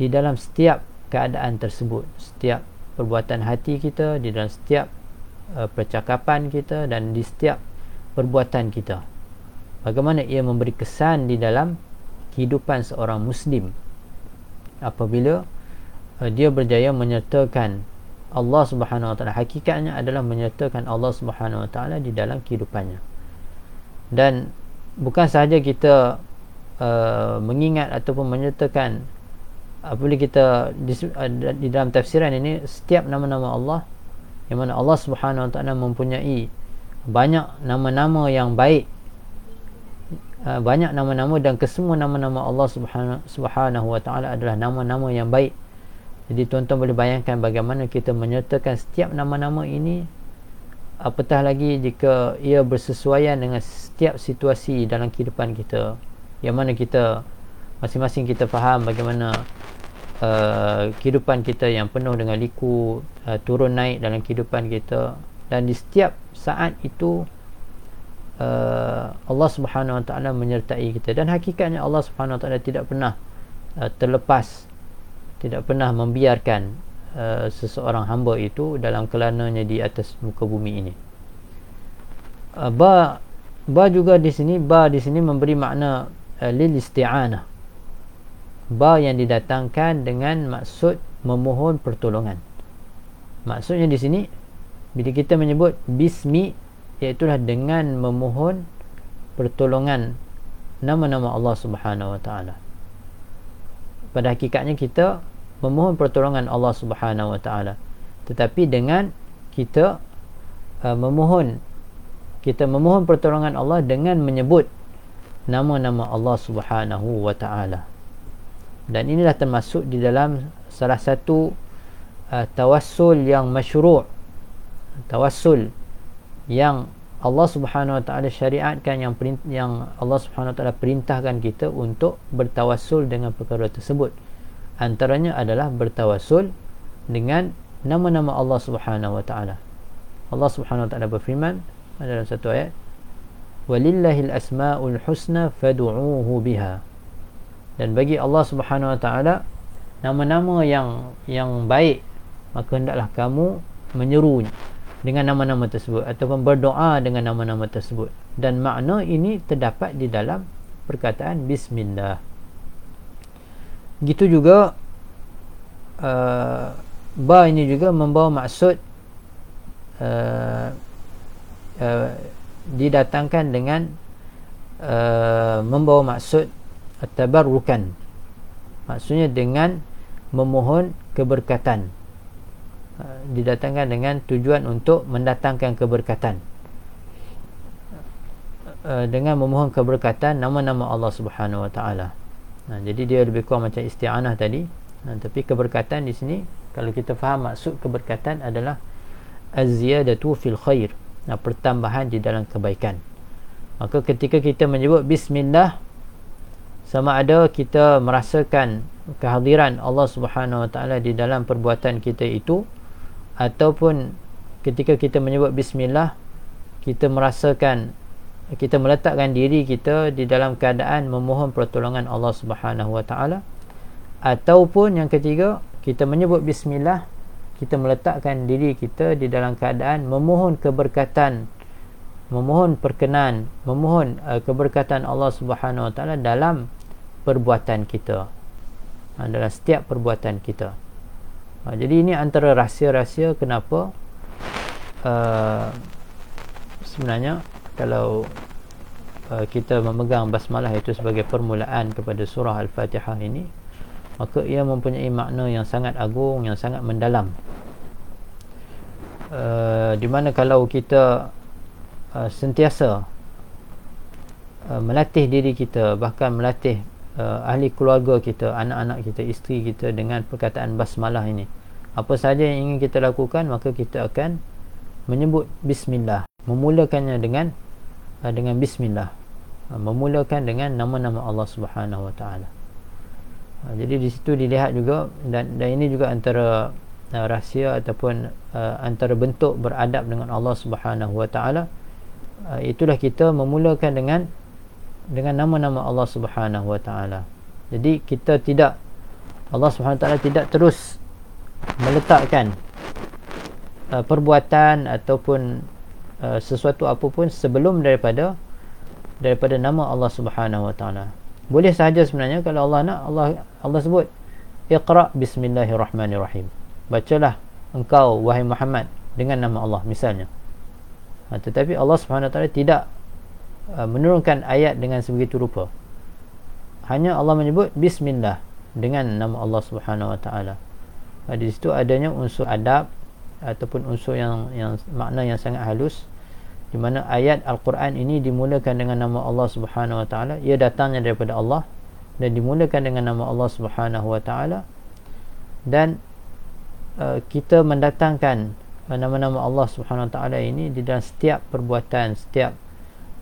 di dalam setiap keadaan tersebut. Setiap perbuatan hati kita di dalam setiap uh, percakapan kita dan di setiap perbuatan kita. Bagaimana ia memberi kesan di dalam kehidupan seorang muslim apabila uh, dia berjaya menyertakan Allah Subhanahu Wa Taala hakikatnya adalah menyertakan Allah Subhanahu Wa Taala di dalam kehidupannya. Dan bukan sahaja kita uh, mengingat ataupun menyertakan apabila kita di, di dalam tafsiran ini setiap nama-nama Allah yang mana Allah Subhanahu Wa Taala mempunyai banyak nama-nama yang baik uh, banyak nama-nama dan kesemua nama-nama Allah Subhanahu Subhanahu Wa Taala adalah nama-nama yang baik jadi tuan-tuan boleh bayangkan bagaimana kita menyertakan setiap nama-nama ini apatah lagi jika ia bersesuaian dengan setiap situasi dalam kehidupan kita. Yang mana kita masing-masing kita faham bagaimana uh, kehidupan kita yang penuh dengan liku uh, turun naik dalam kehidupan kita. Dan di setiap saat itu uh, Allah Subhanahu Wa Taala menyertai kita. Dan hakikatnya Allah Subhanahu Wa Taala tidak pernah uh, terlepas tidak pernah membiarkan uh, seseorang hamba itu dalam kelananya di atas muka bumi ini. Uh, ba ba juga di sini ba di sini memberi makna uh, lil isti'anah. Ba yang didatangkan dengan maksud memohon pertolongan. Maksudnya di sini bila kita menyebut bismi iaitu dengan memohon pertolongan nama-nama Allah Subhanahu wa taala. Pada hakikatnya kita memohon pertolongan Allah Subhanahu wa taala. Tetapi dengan kita uh, memohon kita memohon pertolongan Allah dengan menyebut nama-nama Allah Subhanahu wa taala. Dan inilah termasuk di dalam salah satu uh, tawassul yang masyru' tawassul yang Allah Subhanahu Wa Taala syariatkan yang yang Allah Subhanahu Wa Taala perintahkan kita untuk bertawassul dengan perkara tersebut antaranya adalah bertawassul dengan nama-nama Allah Subhanahu Wa Taala. Allah Subhanahu Wa Taala berfirman dalam satu ayat walillahil asmaul husna fad'uuhu biha. Dan bagi Allah Subhanahu Wa Taala nama-nama yang yang baik maka hendaklah kamu menyeru dengan nama-nama tersebut ataupun berdoa dengan nama-nama tersebut. Dan makna ini terdapat di dalam perkataan bismillah gitu juga uh, ba ini juga membawa maksud uh, uh, didatangkan dengan uh, membawa maksud tabarrukan maksudnya dengan memohon keberkatan. Ha, didatangkan dengan tujuan untuk mendatangkan keberkatan. Ha, dengan memohon keberkatan nama-nama Allah Subhanahu Wa Taala. Ha, jadi dia lebih kurang macam isti'anah tadi. tapi keberkatan di sini kalau kita faham maksud keberkatan adalah az-ziyadatu fil khair. pertambahan di dalam kebaikan. Maka ketika kita menyebut bismillah sama ada kita merasakan kehadiran Allah Subhanahu Wa Taala di dalam perbuatan kita itu ataupun ketika kita menyebut bismillah kita merasakan kita meletakkan diri kita di dalam keadaan memohon pertolongan Allah Subhanahu Wa Taala. Ataupun yang ketiga kita menyebut bismillah kita meletakkan diri kita di dalam keadaan memohon keberkatan memohon perkenan memohon uh, keberkatan Allah Subhanahu Wa Taala dalam perbuatan kita. Uh, dalam setiap perbuatan kita. Uh, jadi ini antara rahsia-rahsia kenapa uh, sebenarnya kalau uh, kita memegang basmalah itu sebagai permulaan kepada surah Al-Fatihah ini maka ia mempunyai makna yang sangat agung yang sangat mendalam. Uh, di mana kalau kita uh, sentiasa uh, melatih diri kita bahkan melatih uh, ahli keluarga kita anak-anak kita isteri kita dengan perkataan basmalah ini apa saja yang ingin kita lakukan maka kita akan menyebut bismillah memulakannya dengan uh, dengan bismillah memulakan dengan nama-nama Allah Subhanahu wa taala. Uh, jadi di situ dilihat juga dan dan ini juga antara uh, rahsia ataupun uh, antara bentuk beradab dengan Allah Subhanahu wa taala. Itulah kita memulakan dengan dengan nama-nama Allah Subhanahu wa taala. Jadi kita tidak Allah Subhanahu wa taala tidak terus meletakkan uh, perbuatan ataupun Uh, sesuatu apapun sebelum daripada daripada nama Allah Subhanahu Wa Taala. Boleh sahaja sebenarnya kalau Allah nak Allah Allah sebut Iqra bismillahirrahmanirrahim. Bacalah engkau wahai Muhammad dengan nama Allah misalnya. Ha, tetapi Allah Subhanahu Wa Taala tidak uh, menurunkan ayat dengan sebegitu rupa. Hanya Allah menyebut bismillah dengan nama Allah Subhanahu Wa Taala. Ha, di situ adanya unsur adab ataupun unsur yang yang makna yang sangat halus di mana ayat Al-Quran ini dimulakan dengan nama Allah Subhanahu Wa Taala. Ia datangnya daripada Allah dan dimulakan dengan nama Allah Subhanahu Wa Taala. Dan uh, kita mendatangkan uh, nama-nama Allah Subhanahu Wa Taala ini di dalam setiap perbuatan setiap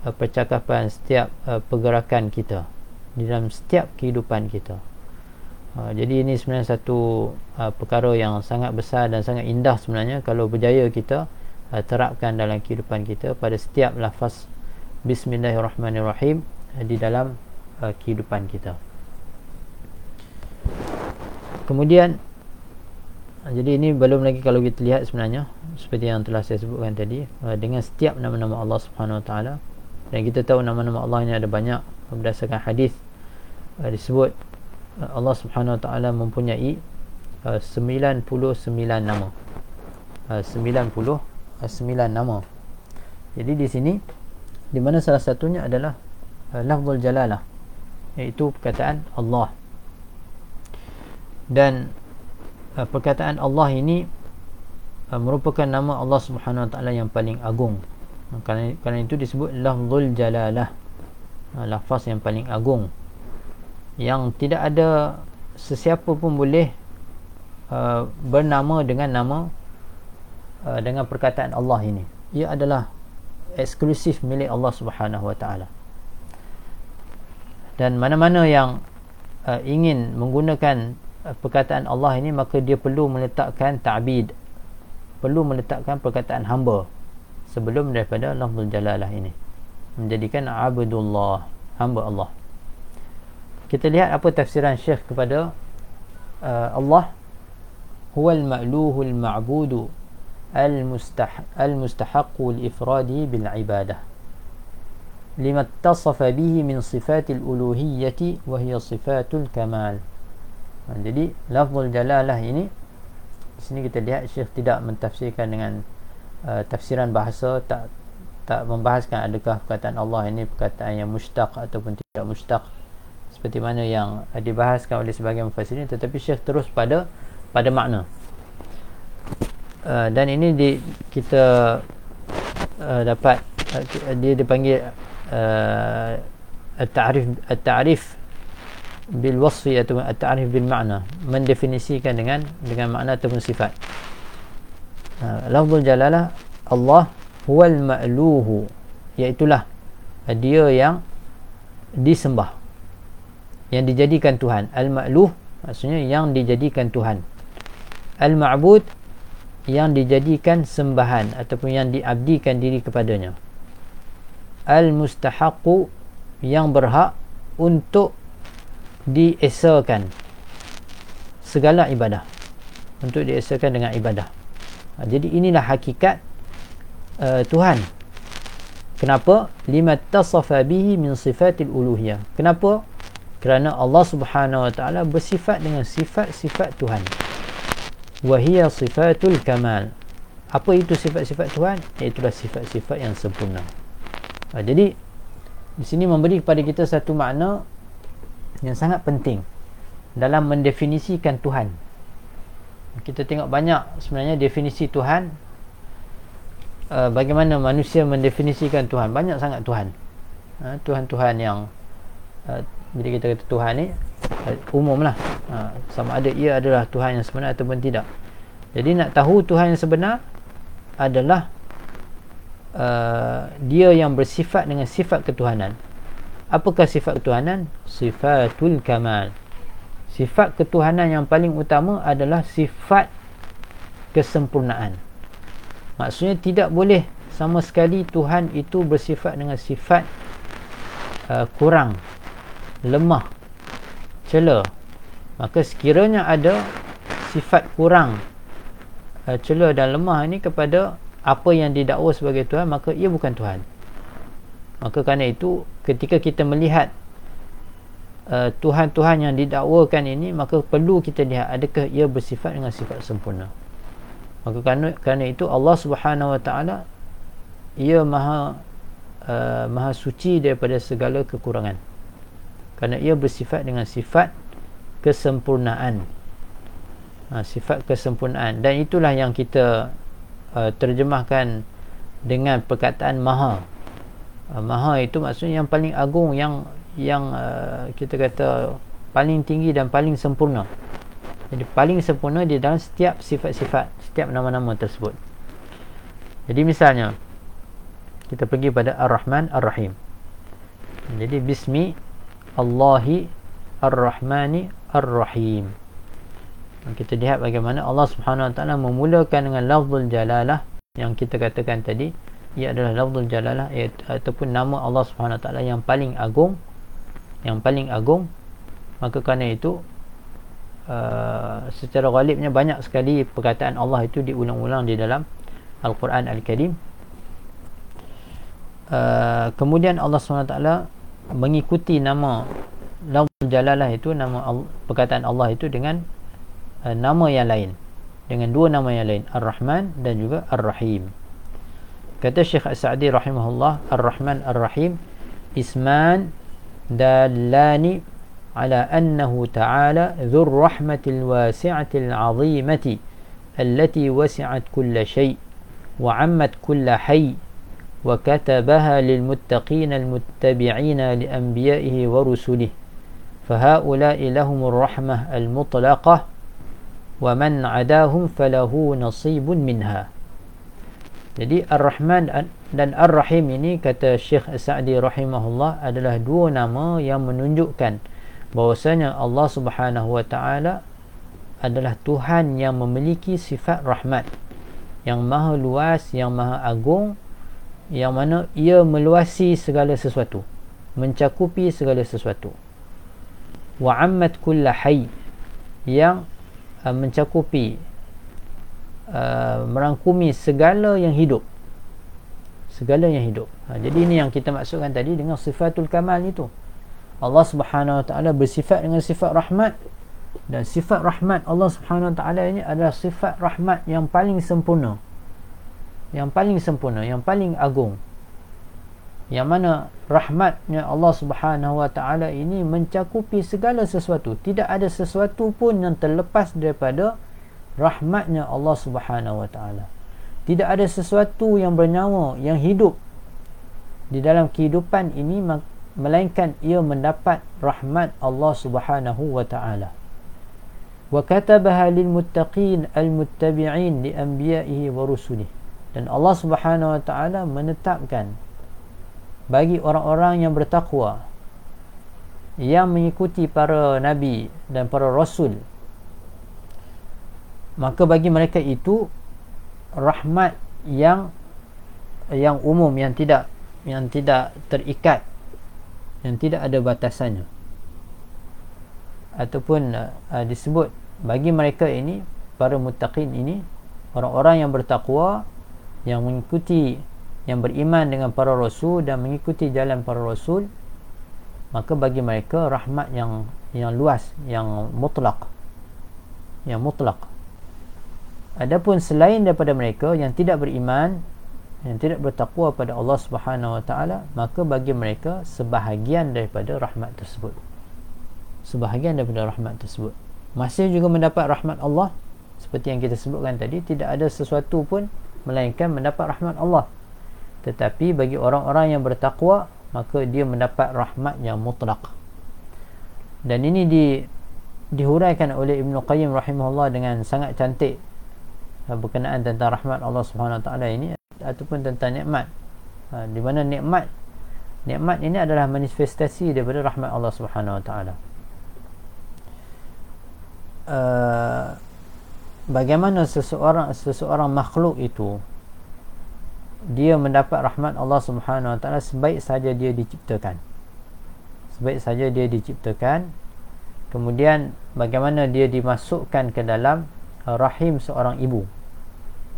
uh, percakapan setiap uh, pergerakan kita. Di dalam setiap kehidupan kita. Uh, jadi ini sebenarnya satu uh, perkara yang sangat besar dan sangat indah sebenarnya kalau berjaya kita uh, terapkan dalam kehidupan kita pada setiap lafaz bismillahirrahmanirrahim uh, di dalam uh, kehidupan kita. Kemudian jadi ini belum lagi kalau kita lihat sebenarnya seperti yang telah saya sebutkan tadi dengan setiap nama-nama Allah Subhanahu Wa Taala. Dan kita tahu nama-nama Allah ini ada banyak berdasarkan hadis disebut Allah Subhanahu Wa Taala mempunyai uh, 99 nama. 90 sembilan nama. Jadi di sini di mana salah satunya adalah uh, lafzul jalalah iaitu perkataan Allah. Dan uh, perkataan Allah ini merupakan nama Allah Subhanahu Wa Taala yang paling agung. Kerana, kerana itu disebut lafzul jalalah. Lafaz yang paling agung. Yang tidak ada sesiapa pun boleh uh, bernama dengan nama Uh, dengan perkataan Allah ini. Ia adalah eksklusif milik Allah Subhanahu Wa Taala. Dan mana-mana yang uh, ingin menggunakan uh, perkataan Allah ini maka dia perlu meletakkan ta'bid perlu meletakkan perkataan hamba sebelum daripada lafzul jalalah ini. Menjadikan abdullah hamba Allah. Kita lihat apa tafsiran syekh kepada uh, Allah. Huwal ma'luhul ma'budu. المستحق الإفراد بالعبادة لما اتصف به من صفات الألوهية وهي صفات الكمال jadi lafzul jalalah ini di sini kita lihat Syekh tidak mentafsirkan dengan uh, tafsiran bahasa tak tak membahaskan adakah perkataan Allah ini perkataan yang mustaq ataupun tidak mustaq seperti mana yang dibahaskan oleh sebagian mufassirin tetapi Syekh terus pada pada makna Uh, dan ini di kita uh, dapat uh, dia dipanggil uh, at-ta'rif at-ta'rif bil wasfi atau at-ta'rif bil makna mendefinisikan dengan dengan makna ataupun sifat. Uh, lafzul jalalah Allah huwal ma'luhu iaitu uh, dia yang disembah yang dijadikan Tuhan. Al-ma'luh maksudnya yang dijadikan Tuhan. Al-ma'bud yang dijadikan sembahan ataupun yang diabdikan diri kepadanya. Al-mustahaqu yang berhak untuk diesakan segala ibadah. Untuk diesakan dengan ibadah. Ha, jadi inilah hakikat uh, Tuhan. Kenapa? Lima tasafa bihi min sifatil uluhiyah. Kenapa? Kerana Allah Subhanahu wa taala bersifat dengan sifat-sifat Tuhan wahia sifatul kamal. Apa itu sifat-sifat Tuhan? Iaitu sifat-sifat yang sempurna. Ha, jadi di sini memberi kepada kita satu makna yang sangat penting dalam mendefinisikan Tuhan. Kita tengok banyak sebenarnya definisi Tuhan uh, bagaimana manusia mendefinisikan Tuhan. Banyak sangat Tuhan. Uh, Tuhan-Tuhan yang uh, bila kita kata Tuhan ni umum lah uh, sama ada ia adalah Tuhan yang sebenar ataupun tidak. Jadi nak tahu Tuhan yang sebenar adalah uh, dia yang bersifat dengan sifat ketuhanan. Apakah sifat ketuhanan? Sifatul kamal. Sifat ketuhanan yang paling utama adalah sifat kesempurnaan. Maksudnya tidak boleh sama sekali Tuhan itu bersifat dengan sifat uh, kurang lemah cela. Maka sekiranya ada sifat kurang uh, cela dan lemah ini kepada apa yang didakwa sebagai Tuhan maka ia bukan Tuhan. Maka kerana itu ketika kita melihat uh, Tuhan-Tuhan yang didakwakan ini maka perlu kita lihat adakah ia bersifat dengan sifat sempurna. Maka kerana, kerana itu Allah Subhanahu Wa Taala ia maha uh, maha suci daripada segala kekurangan kerana ia bersifat dengan sifat kesempurnaan. Ha, sifat kesempurnaan. Dan itulah yang kita uh, terjemahkan dengan perkataan maha. Uh, maha itu maksudnya yang paling agung yang yang uh, kita kata paling tinggi dan paling sempurna. Jadi paling sempurna di dalam setiap sifat-sifat setiap nama-nama tersebut. Jadi misalnya kita pergi pada Ar-Rahman Ar-Rahim. Jadi bismi Allahi Ar-Rahmani Ar-Rahim. Kita lihat bagaimana Allah Subhanahu Wa Taala memulakan dengan lafzul jalalah yang kita katakan tadi. Ia adalah lafzul jalalah ataupun nama Allah Subhanahu Wa Taala yang paling agung. Yang paling agung. Maka kerana itu uh, secara ghalibnya banyak sekali perkataan Allah itu diulang-ulang di dalam Al-Quran Al-Karim. Uh, kemudian Allah SWT mengikuti nama lafzul jalalah itu nama perkataan Allah itu dengan uh, nama yang lain. Dengan dua nama yang lain Ar-Rahman dan juga Ar-Rahim. Kata Syekh As-Sa'di rahimahullah Ar-Rahman Ar-Rahim isman dalani ala annahu ta'ala dhur rahmatil wasi'atil 'azimati allati wasi'at kulla shay' wa 'ammat kulla hayy wa katabaha lil muttaqin al muttabi'in li anbiya'ihi wa rusulihi فهؤلاء لهم الرحمة المطلقة ومن عداهم فله نصيب منها jadi Ar-Rahman dan Ar-Rahim ini kata Syekh Sa'di rahimahullah adalah dua nama yang menunjukkan bahwasanya Allah Subhanahu wa taala adalah Tuhan yang memiliki sifat rahmat yang maha luas, yang maha agung yang mana ia meluasi segala sesuatu mencakupi segala sesuatu. Wa ammat kulla hayy yang uh, mencakupi Uh, merangkumi segala yang hidup. Segala yang hidup. Ha, jadi ini yang kita maksudkan tadi dengan sifatul kamal itu. Allah subhanahu wa ta'ala bersifat dengan sifat rahmat. Dan sifat rahmat Allah subhanahu wa ta'ala ini adalah sifat rahmat yang paling sempurna yang paling sempurna yang paling agung yang mana rahmatnya Allah subhanahu wa ta'ala ini mencakupi segala sesuatu tidak ada sesuatu pun yang terlepas daripada rahmatnya Allah Subhanahu wa taala. Tidak ada sesuatu yang bernyawa yang hidup di dalam kehidupan ini melainkan ia mendapat rahmat Allah Subhanahu wa taala. Wa katabaha lil muttaqin al muttabi'in li anbiya'ihi wa rusulihi. Dan Allah Subhanahu wa taala menetapkan bagi orang-orang yang bertakwa yang mengikuti para nabi dan para rasul maka bagi mereka itu rahmat yang yang umum yang tidak yang tidak terikat yang tidak ada batasannya. Ataupun uh, disebut bagi mereka ini para muttaqin ini orang-orang yang bertakwa yang mengikuti yang beriman dengan para rasul dan mengikuti jalan para rasul maka bagi mereka rahmat yang yang luas yang mutlak. Yang mutlak. Adapun selain daripada mereka yang tidak beriman yang tidak bertakwa pada Allah Subhanahu Wa Taala maka bagi mereka sebahagian daripada rahmat tersebut. Sebahagian daripada rahmat tersebut. Masih juga mendapat rahmat Allah seperti yang kita sebutkan tadi tidak ada sesuatu pun melainkan mendapat rahmat Allah. Tetapi bagi orang-orang yang bertakwa maka dia mendapat rahmat yang mutlak. Dan ini di dihuraikan oleh Ibn Qayyim rahimahullah dengan sangat cantik berkenaan tentang rahmat Allah Taala ini ataupun tentang nikmat. Ha, di mana nikmat nikmat ini adalah manifestasi daripada rahmat Allah Taala. Uh, bagaimana seseorang seseorang makhluk itu dia mendapat rahmat Allah Subhanahu Wa Taala sebaik saja dia diciptakan sebaik saja dia diciptakan kemudian bagaimana dia dimasukkan ke dalam rahim seorang ibu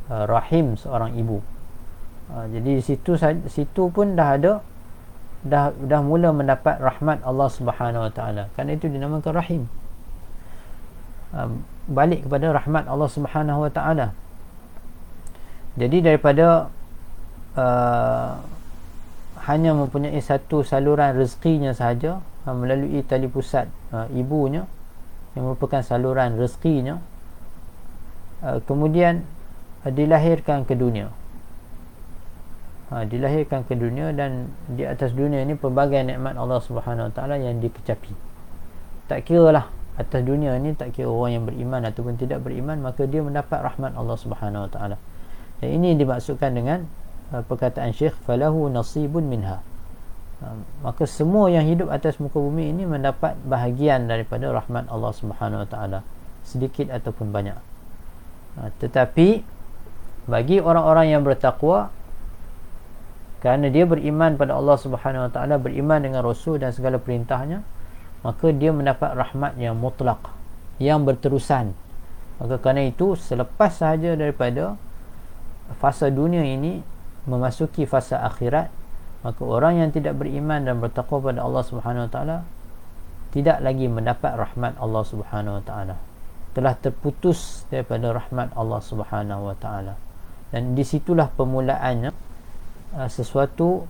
rahim seorang ibu Ha, jadi situ situ pun dah ada dah dah mula mendapat rahmat Allah Subhanahu Wa Taala. Kan itu dinamakan rahim. Balik kepada rahmat Allah Subhanahu Wa Taala. Jadi daripada uh, hanya mempunyai satu saluran rezekinya sahaja uh, melalui tali pusat uh, ibunya yang merupakan saluran rezekinya uh, kemudian uh, dilahirkan ke dunia ha, dilahirkan ke dunia dan di atas dunia ini pelbagai nikmat Allah Subhanahu Wa Taala yang dikecapi. Tak kira lah atas dunia ini tak kira orang yang beriman ataupun tidak beriman maka dia mendapat rahmat Allah Subhanahu Wa Taala. Dan ini dimaksudkan dengan uh, perkataan Syekh falahu nasibun minha. Ha, maka semua yang hidup atas muka bumi ini mendapat bahagian daripada rahmat Allah Subhanahu Wa Taala sedikit ataupun banyak. Ha, tetapi bagi orang-orang yang bertakwa kerana dia beriman pada Allah Subhanahu Wa Taala beriman dengan Rasul dan segala perintahnya maka dia mendapat rahmat yang mutlak yang berterusan. Maka kerana itu selepas sahaja daripada fasa dunia ini memasuki fasa akhirat maka orang yang tidak beriman dan bertakwa pada Allah Subhanahu Taala tidak lagi mendapat rahmat Allah Subhanahu Taala. Telah terputus daripada rahmat Allah Subhanahu Wa Taala. Dan disitulah permulaannya uh, sesuatu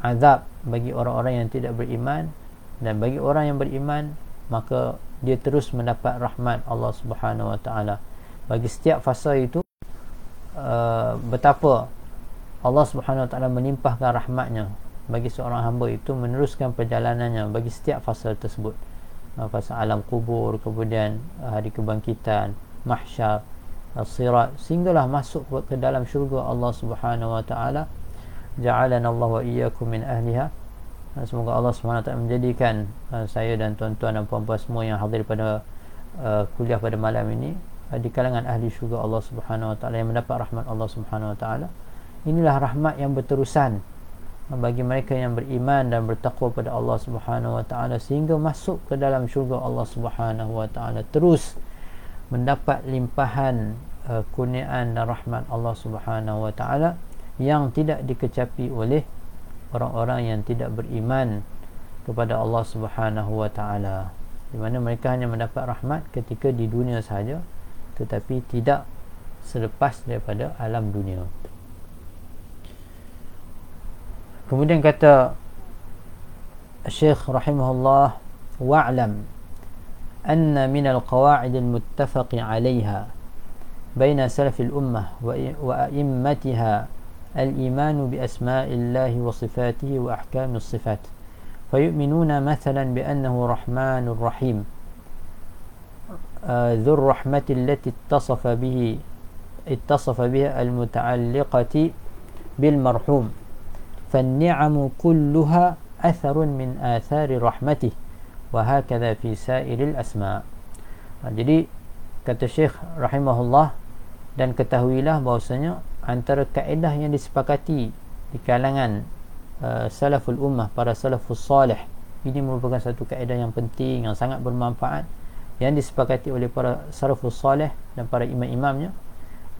azab bagi orang-orang yang tidak beriman dan bagi orang yang beriman maka dia terus mendapat rahmat Allah Subhanahu Wa Taala. Bagi setiap fasa itu uh, betapa Allah Subhanahu Wa Taala menimpahkan rahmatnya bagi seorang hamba itu meneruskan perjalanannya bagi setiap fasa tersebut. Uh, fasa alam kubur kemudian uh, hari kebangkitan mahsyar sirat sehinggalah masuk ke dalam syurga Allah Subhanahu Wa Taala. Ja'alana Allah wa iyyakum min ahliha semoga Allah SWT menjadikan uh, saya dan tuan-tuan dan puan-puan semua yang hadir pada uh, kuliah pada malam ini di kalangan ahli syurga Allah Subhanahu wa taala yang mendapat rahmat Allah Subhanahu wa taala. Inilah rahmat yang berterusan bagi mereka yang beriman dan bertakwa pada Allah Subhanahu wa taala sehingga masuk ke dalam syurga Allah Subhanahu wa taala terus mendapat limpahan kurniaan dan rahmat Allah Subhanahu wa taala yang tidak dikecapi oleh orang-orang yang tidak beriman kepada Allah Subhanahu wa taala di mana mereka hanya mendapat rahmat ketika di dunia sahaja tetapi tidak selepas daripada alam dunia. Kemudian kata Syekh rahimahullah wa'lam أن من 'alayha, المتفق عليها al-ummah wa a'immatiha الإيمان بأسماء الله وصفاته وأحكام الصفات. فيؤمنون مثلا بأنه رحمن رحيم. آه، ذو الرحمة التي اتصف به اتصف بها المتعلقة بالمرحوم. فالنعم كلها أثر من آثار رحمته. وهكذا في سائر الأسماء. Jadi kata Syekh rahimahullah dan ketahuilah bahwasanya antara kaedah yang disepakati di kalangan uh, salaful ummah para salafus salih ini merupakan satu kaedah yang penting yang sangat bermanfaat yang disepakati oleh para salafus salih dan para imam-imamnya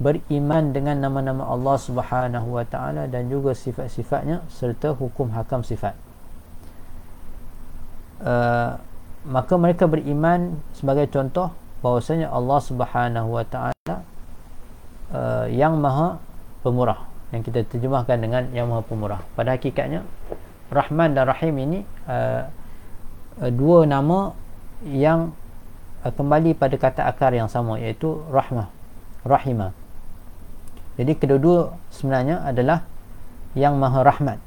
beriman dengan nama-nama Allah Subhanahu wa taala dan juga sifat-sifatnya serta hukum hakam sifat. Uh, maka mereka beriman sebagai contoh bahwasanya Allah Subhanahu wa taala uh, yang maha pemurah yang kita terjemahkan dengan yang maha pemurah. Pada hakikatnya Rahman dan Rahim ini uh, uh, dua nama yang uh, kembali pada kata akar yang sama iaitu rahmah rahimah jadi kedua-dua sebenarnya adalah yang maha rahmat.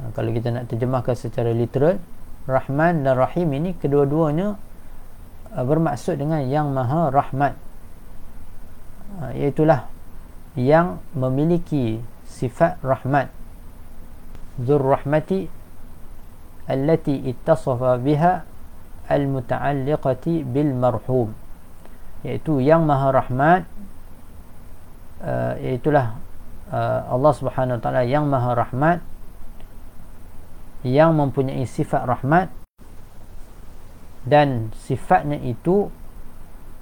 Ha, kalau kita nak terjemahkan secara literal, Rahman dan Rahim ini kedua-duanya uh, bermaksud dengan yang maha rahmat. Uh, iaitulah yang memiliki sifat rahmat. Dzur rahmati allati ittasafa biha al-muta'alliqati bil marhum. Iaitu yang maha rahmat uh, itulah uh, Allah Subhanahu Wa Taala yang Maha Rahmat yang mempunyai sifat rahmat dan sifatnya itu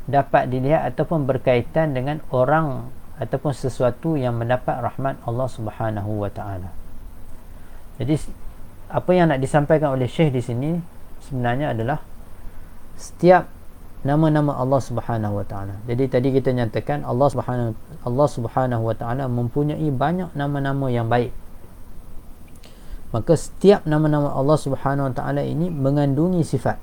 dapat dilihat ataupun berkaitan dengan orang ataupun sesuatu yang mendapat rahmat Allah Subhanahu Wa Taala. Jadi apa yang nak disampaikan oleh Syekh di sini sebenarnya adalah setiap nama-nama Allah Subhanahu Wa Taala. Jadi tadi kita nyatakan Allah Subhanahu Allah Subhanahu Wa Taala mempunyai banyak nama-nama yang baik. Maka setiap nama-nama Allah Subhanahu Wa Taala ini mengandungi sifat.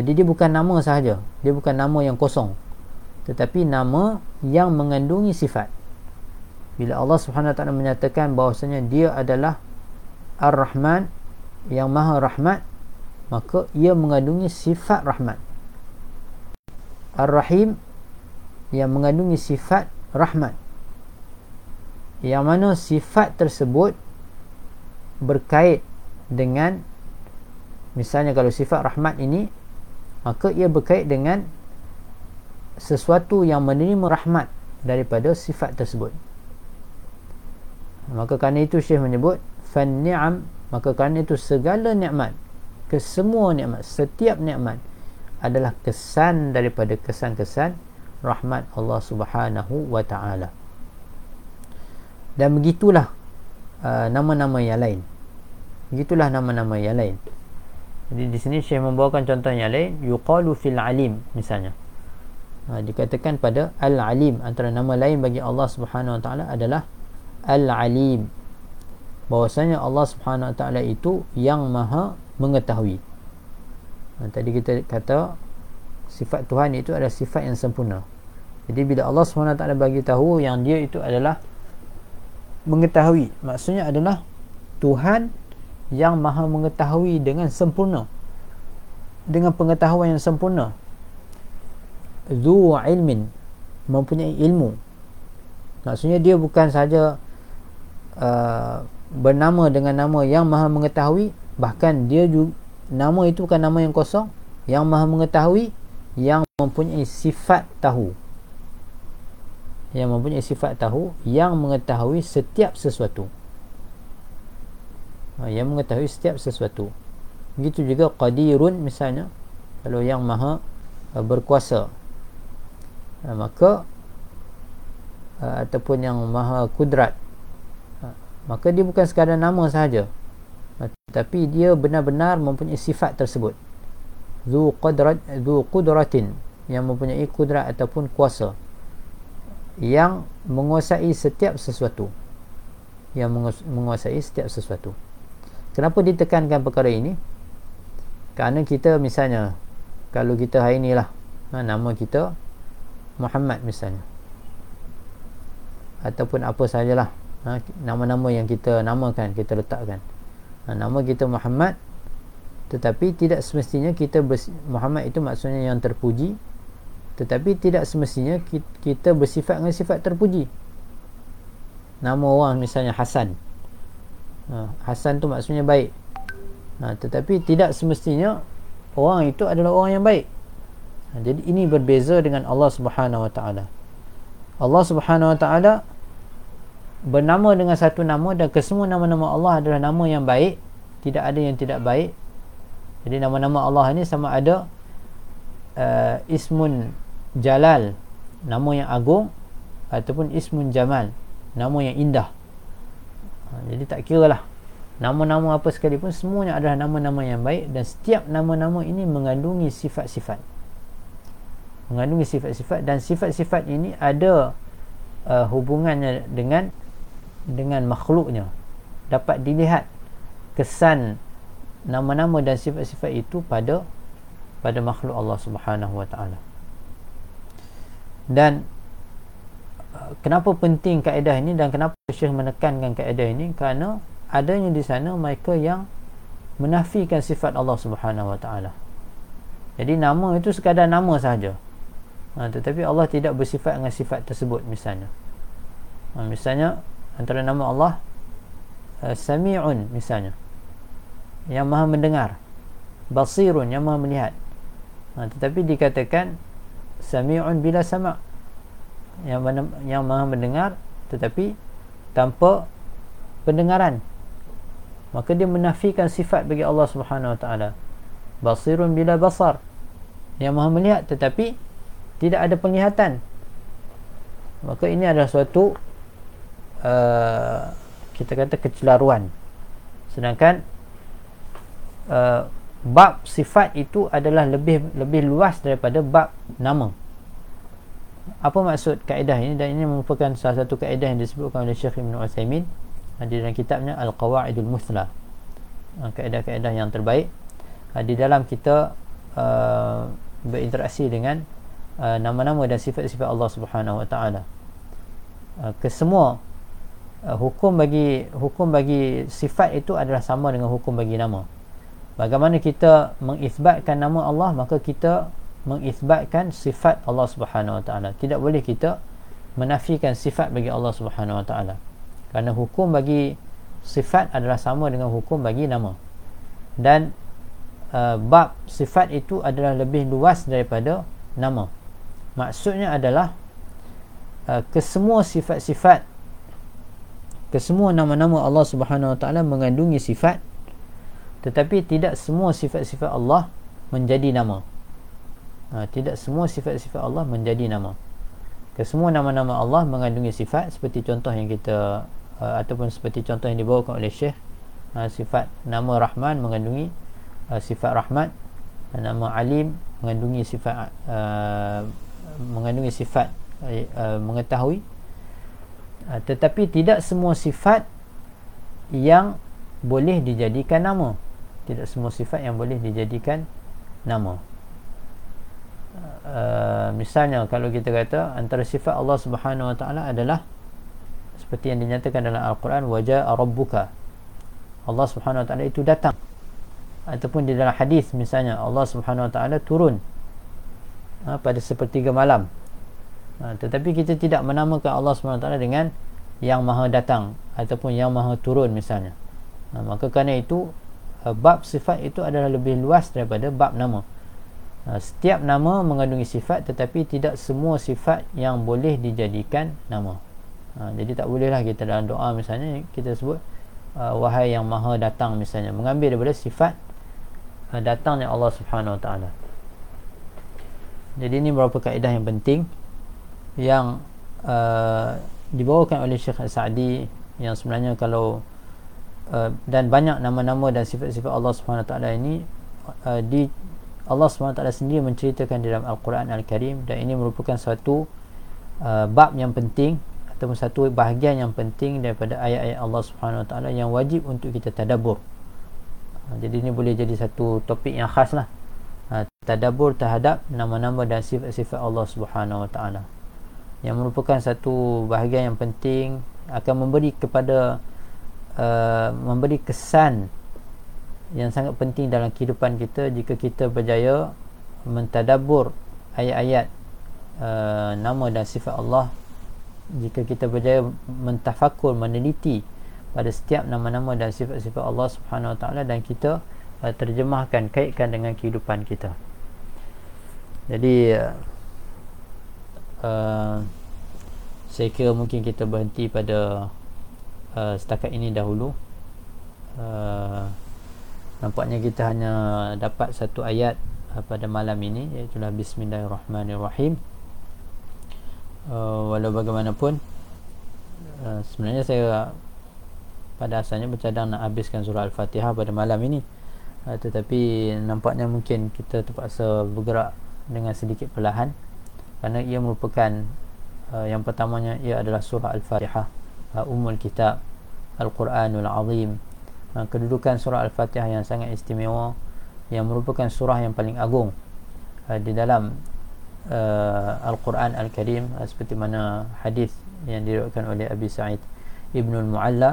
Jadi dia bukan nama sahaja, dia bukan nama yang kosong. Tetapi nama yang mengandungi sifat. Bila Allah Subhanahu Taala menyatakan bahawasanya dia adalah Ar-Rahman yang Maha Rahmat, maka ia mengandungi sifat rahmat. Ar-Rahim yang mengandungi sifat rahmat yang mana sifat tersebut berkait dengan misalnya kalau sifat rahmat ini maka ia berkait dengan sesuatu yang menerima rahmat daripada sifat tersebut maka kerana itu Syekh menyebut fan ni'am maka kerana itu segala nikmat kesemua nikmat setiap nikmat adalah kesan daripada kesan-kesan rahmat Allah Subhanahu wa taala. Dan begitulah uh, nama-nama yang lain. Begitulah nama-nama yang lain. Jadi di sini Syekh membawakan contoh yang lain, yuqalu fil alim misalnya. Uh, dikatakan pada al-alim. Antara nama lain bagi Allah Subhanahu wa taala adalah al-alim. Bahwasanya Allah Subhanahu wa taala itu yang maha mengetahui. Ha, tadi kita kata sifat Tuhan itu adalah sifat yang sempurna. Jadi bila Allah SWT bagi tahu yang dia itu adalah mengetahui maksudnya adalah Tuhan yang maha mengetahui dengan sempurna. Dengan pengetahuan yang sempurna zu ilmin. Mempunyai ilmu. Maksudnya dia bukan saja uh, bernama dengan nama yang maha mengetahui bahkan dia juga nama itu bukan nama yang kosong. Yang maha mengetahui yang mempunyai sifat tahu. Yang mempunyai sifat tahu yang mengetahui setiap sesuatu. Ha, yang mengetahui setiap sesuatu. Begitu juga qadirun misalnya. Kalau yang maha uh, berkuasa uh, maka uh, ataupun yang maha kudrat. Uh, maka dia bukan sekadar nama sahaja. Tapi dia benar-benar mempunyai sifat tersebut. Zu qadrat zu qudratin yang mempunyai kudrat ataupun kuasa yang menguasai setiap sesuatu. Yang menguasai setiap sesuatu. Kenapa ditekankan perkara ini? Kerana kita misalnya kalau kita hari inilah nama kita Muhammad misalnya. Ataupun apa sajalah. Ha, nama-nama yang kita namakan kita letakkan. Ha, nama kita Muhammad tetapi tidak semestinya kita Muhammad itu maksudnya yang terpuji tetapi tidak semestinya kita bersifat dengan sifat terpuji. Nama orang misalnya Hasan. Ha, Hasan tu maksudnya baik. Tetapi tidak semestinya orang itu adalah orang yang baik jadi ini berbeza dengan Allah Subhanahu Wa Taala. Allah Subhanahu Wa Taala bernama dengan satu nama dan kesemua nama-nama Allah adalah nama yang baik tidak ada yang tidak baik. Jadi nama-nama Allah ini sama ada uh, ismun jalal nama yang agung ataupun ismun jamal nama yang indah. Ha, jadi tak kira lah nama-nama apa sekalipun semuanya adalah nama-nama yang baik dan setiap nama-nama ini mengandungi sifat-sifat mengandungi sifat-sifat dan sifat-sifat ini ada uh, hubungannya dengan dengan makhluknya dapat dilihat kesan nama-nama dan sifat-sifat itu pada pada makhluk Allah Subhanahu wa taala. Dan uh, kenapa penting kaedah ini dan kenapa Syekh menekankan kaedah ini kerana adanya di sana mereka yang menafikan sifat Allah Subhanahu wa taala. Jadi nama itu sekadar nama sahaja. Ha, tetapi Allah tidak bersifat dengan sifat tersebut misalnya. Ha, misalnya antara nama Allah uh, Sami'un misalnya. Yang maha mendengar. Basirun yang maha melihat. Ha, tetapi dikatakan sami'un bila sama' yang yang maha mendengar tetapi tanpa pendengaran. Maka dia menafikan sifat bagi Allah Subhanahu Wa Taala. Basirun bila basar. Yang maha melihat tetapi tidak ada penglihatan. Maka ini adalah suatu uh, kita kata kecelaruan. Sedangkan uh, bab sifat itu adalah lebih lebih luas daripada bab nama. Apa maksud kaedah ini? Dan ini merupakan salah satu kaedah yang disebutkan oleh Syekh Ibn Uthaymin di dalam kitabnya Al-Qawaidul Muthla. Ha, kaedah-kaedah yang terbaik. Ha, di dalam kita uh, berinteraksi dengan uh, nama-nama dan sifat-sifat Allah Subhanahu Wa Taala. Uh, kesemua uh, hukum bagi hukum bagi sifat itu adalah sama dengan hukum bagi nama. Bagaimana kita mengisbatkan nama Allah maka kita mengisbatkan sifat Allah Subhanahu Wa Taala. Tidak boleh kita menafikan sifat bagi Allah Subhanahu Wa Taala. Kerana hukum bagi sifat adalah sama dengan hukum bagi nama. Dan uh, bab sifat itu adalah lebih luas daripada nama maksudnya adalah uh, kesemua sifat-sifat kesemua nama-nama Allah Subhanahu Wa Taala mengandungi sifat tetapi tidak semua sifat-sifat Allah menjadi nama. Ha, tidak semua sifat-sifat Allah menjadi nama. Kesemua nama-nama Allah mengandungi sifat seperti contoh yang kita uh, ataupun seperti contoh yang dibawakan oleh Syekh uh, sifat nama Rahman mengandungi uh, sifat rahmat nama Alim mengandungi sifat uh, mengandungi sifat uh, mengetahui. Uh, tetapi tidak semua sifat yang boleh dijadikan nama. Tidak semua sifat yang boleh dijadikan nama. Uh, misalnya kalau kita kata antara sifat Allah Subhanahu Wa Taala adalah seperti yang dinyatakan dalam Al-Quran wajah rabbuka. Allah Subhanahu Wa Taala itu datang. Ataupun di dalam hadis misalnya Allah Subhanahu Wa Taala turun ha, pada sepertiga malam. Ha, tetapi kita tidak menamakan Allah Taala dengan yang maha datang ataupun yang maha turun misalnya. Ha, maka kerana itu uh, bab sifat itu adalah lebih luas daripada bab nama. Uh, setiap nama mengandungi sifat tetapi tidak semua sifat yang boleh dijadikan nama. Uh, jadi tak bolehlah kita dalam doa misalnya kita sebut uh, wahai yang maha datang misalnya mengambil daripada sifat uh, datangnya Allah Subhanahu Wa Taala jadi ini beberapa kaedah yang penting yang uh, dibawakan oleh Syekh Sa'di yang sebenarnya kalau Uh, dan banyak nama-nama dan sifat-sifat Allah SWT ini uh, di Allah SWT sendiri menceritakan dalam Al-Quran Al-Karim dan ini merupakan satu uh, bab yang penting ataupun satu bahagian yang penting daripada ayat-ayat Allah SWT yang wajib untuk kita tadabur uh, jadi ini boleh jadi satu topik yang khas lah tadabur terhadap nama-nama dan sifat-sifat Allah SWT yang merupakan satu bahagian yang penting akan memberi kepada Uh, memberi kesan yang sangat penting dalam kehidupan kita jika kita berjaya mentadabur ayat-ayat uh, nama dan sifat Allah. Jika kita berjaya mentafakur meneliti pada setiap nama-nama dan sifat-sifat Allah Subhanahu Wa Taala dan kita uh, terjemahkan kaitkan dengan kehidupan kita jadi uh, saya kira mungkin kita berhenti pada uh, setakat ini dahulu. Uh, nampaknya kita hanya dapat satu ayat uh, pada malam ini iaitu bismillahirrahmanirrahim. Uh, walau bagaimanapun uh, sebenarnya saya pada asalnya bercadang nak habiskan surah al-fatihah pada malam ini. Uh, tetapi nampaknya mungkin kita terpaksa bergerak dengan sedikit perlahan kerana ia merupakan uh, yang pertamanya ia adalah surah al-fatihah uh, umul kitab al-quranul azim. Uh, kedudukan surah al-fatihah yang sangat istimewa yang merupakan surah yang paling agung uh, di dalam uh, al-quran al-karim uh, seperti mana hadis yang diriwayatkan oleh Abi Sa'id Ibn al-Mu'alla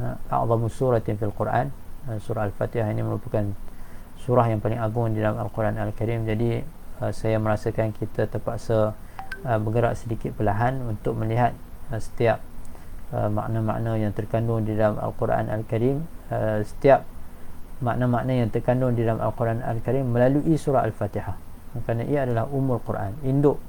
uh, a'zamu suratin fil Quran. Uh, surah al-fatihah ini merupakan surah yang paling agung di dalam al-Quran al-karim. Jadi uh, saya merasakan kita terpaksa uh, bergerak sedikit perlahan untuk melihat uh, setiap uh, makna-makna yang terkandung di dalam Al-Quran Al-Karim. Uh, setiap makna-makna yang terkandung di dalam Al-Quran Al-Karim melalui surah Al-Fatihah. Kerana ia adalah umur Quran induk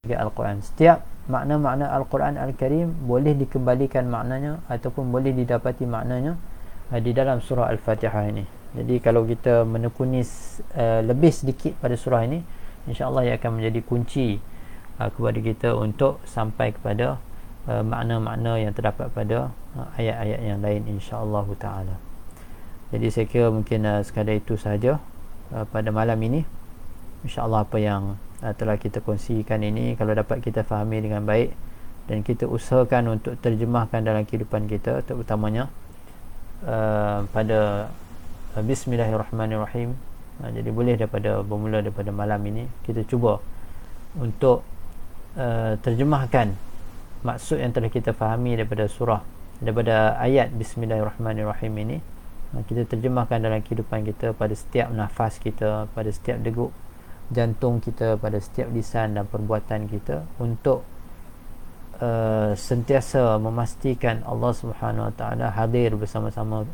bagi Al-Quran. Setiap makna-makna Al-Quran Al-Karim boleh dikembalikan maknanya ataupun boleh didapati maknanya uh, di dalam surah Al-Fatihah ini. Jadi kalau kita menekuni uh, lebih sedikit pada surah ini insyaAllah ia akan menjadi kunci uh, kepada kita untuk sampai kepada Uh, makna-makna yang terdapat pada uh, ayat-ayat yang lain insya-Allah taala. Jadi saya kira mungkin uh, sekadar itu sahaja uh, pada malam ini. Insya-Allah apa yang uh, telah kita kongsikan ini kalau dapat kita fahami dengan baik dan kita usahakan untuk terjemahkan dalam kehidupan kita terutamanya uh, pada uh, bismillahirrahmanirrahim. Uh, jadi boleh daripada bermula daripada malam ini kita cuba untuk uh, terjemahkan maksud yang telah kita fahami daripada surah daripada ayat bismillahirrahmanirrahim ini. Kita terjemahkan dalam kehidupan kita pada setiap nafas kita pada setiap degup jantung kita pada setiap lisan dan perbuatan kita untuk uh, sentiasa memastikan Allah Subhanahu Wa Taala hadir bersama-sama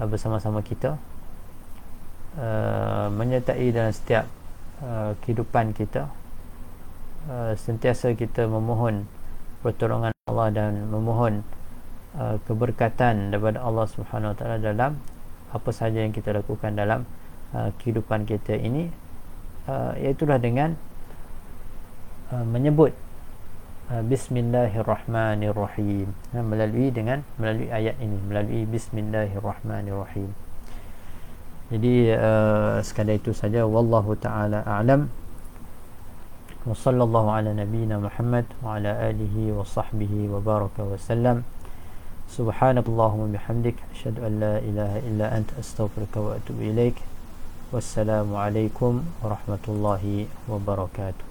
uh, bersama-sama kita uh, menyertai dalam setiap uh, kehidupan kita. Uh, sentiasa kita memohon pertolongan Allah dan memohon uh, keberkatan daripada Allah Subhanahu Wa Taala dalam apa sahaja yang kita lakukan dalam uh, kehidupan kita ini. Uh, iaitulah dengan uh, menyebut uh, bismillahirrahmanirrahim. Melalui dengan melalui ayat ini melalui bismillahirrahmanirrahim jadi uh, sekadar itu saja wallahu taala a'lam وصلى الله على نبينا محمد وعلى آله وصحبه وبارك وسلم سبحانك اللهم وبحمدك أشهد أن لا إله إلا أنت أستغفرك وأتوب إليك والسلام عليكم ورحمة الله وبركاته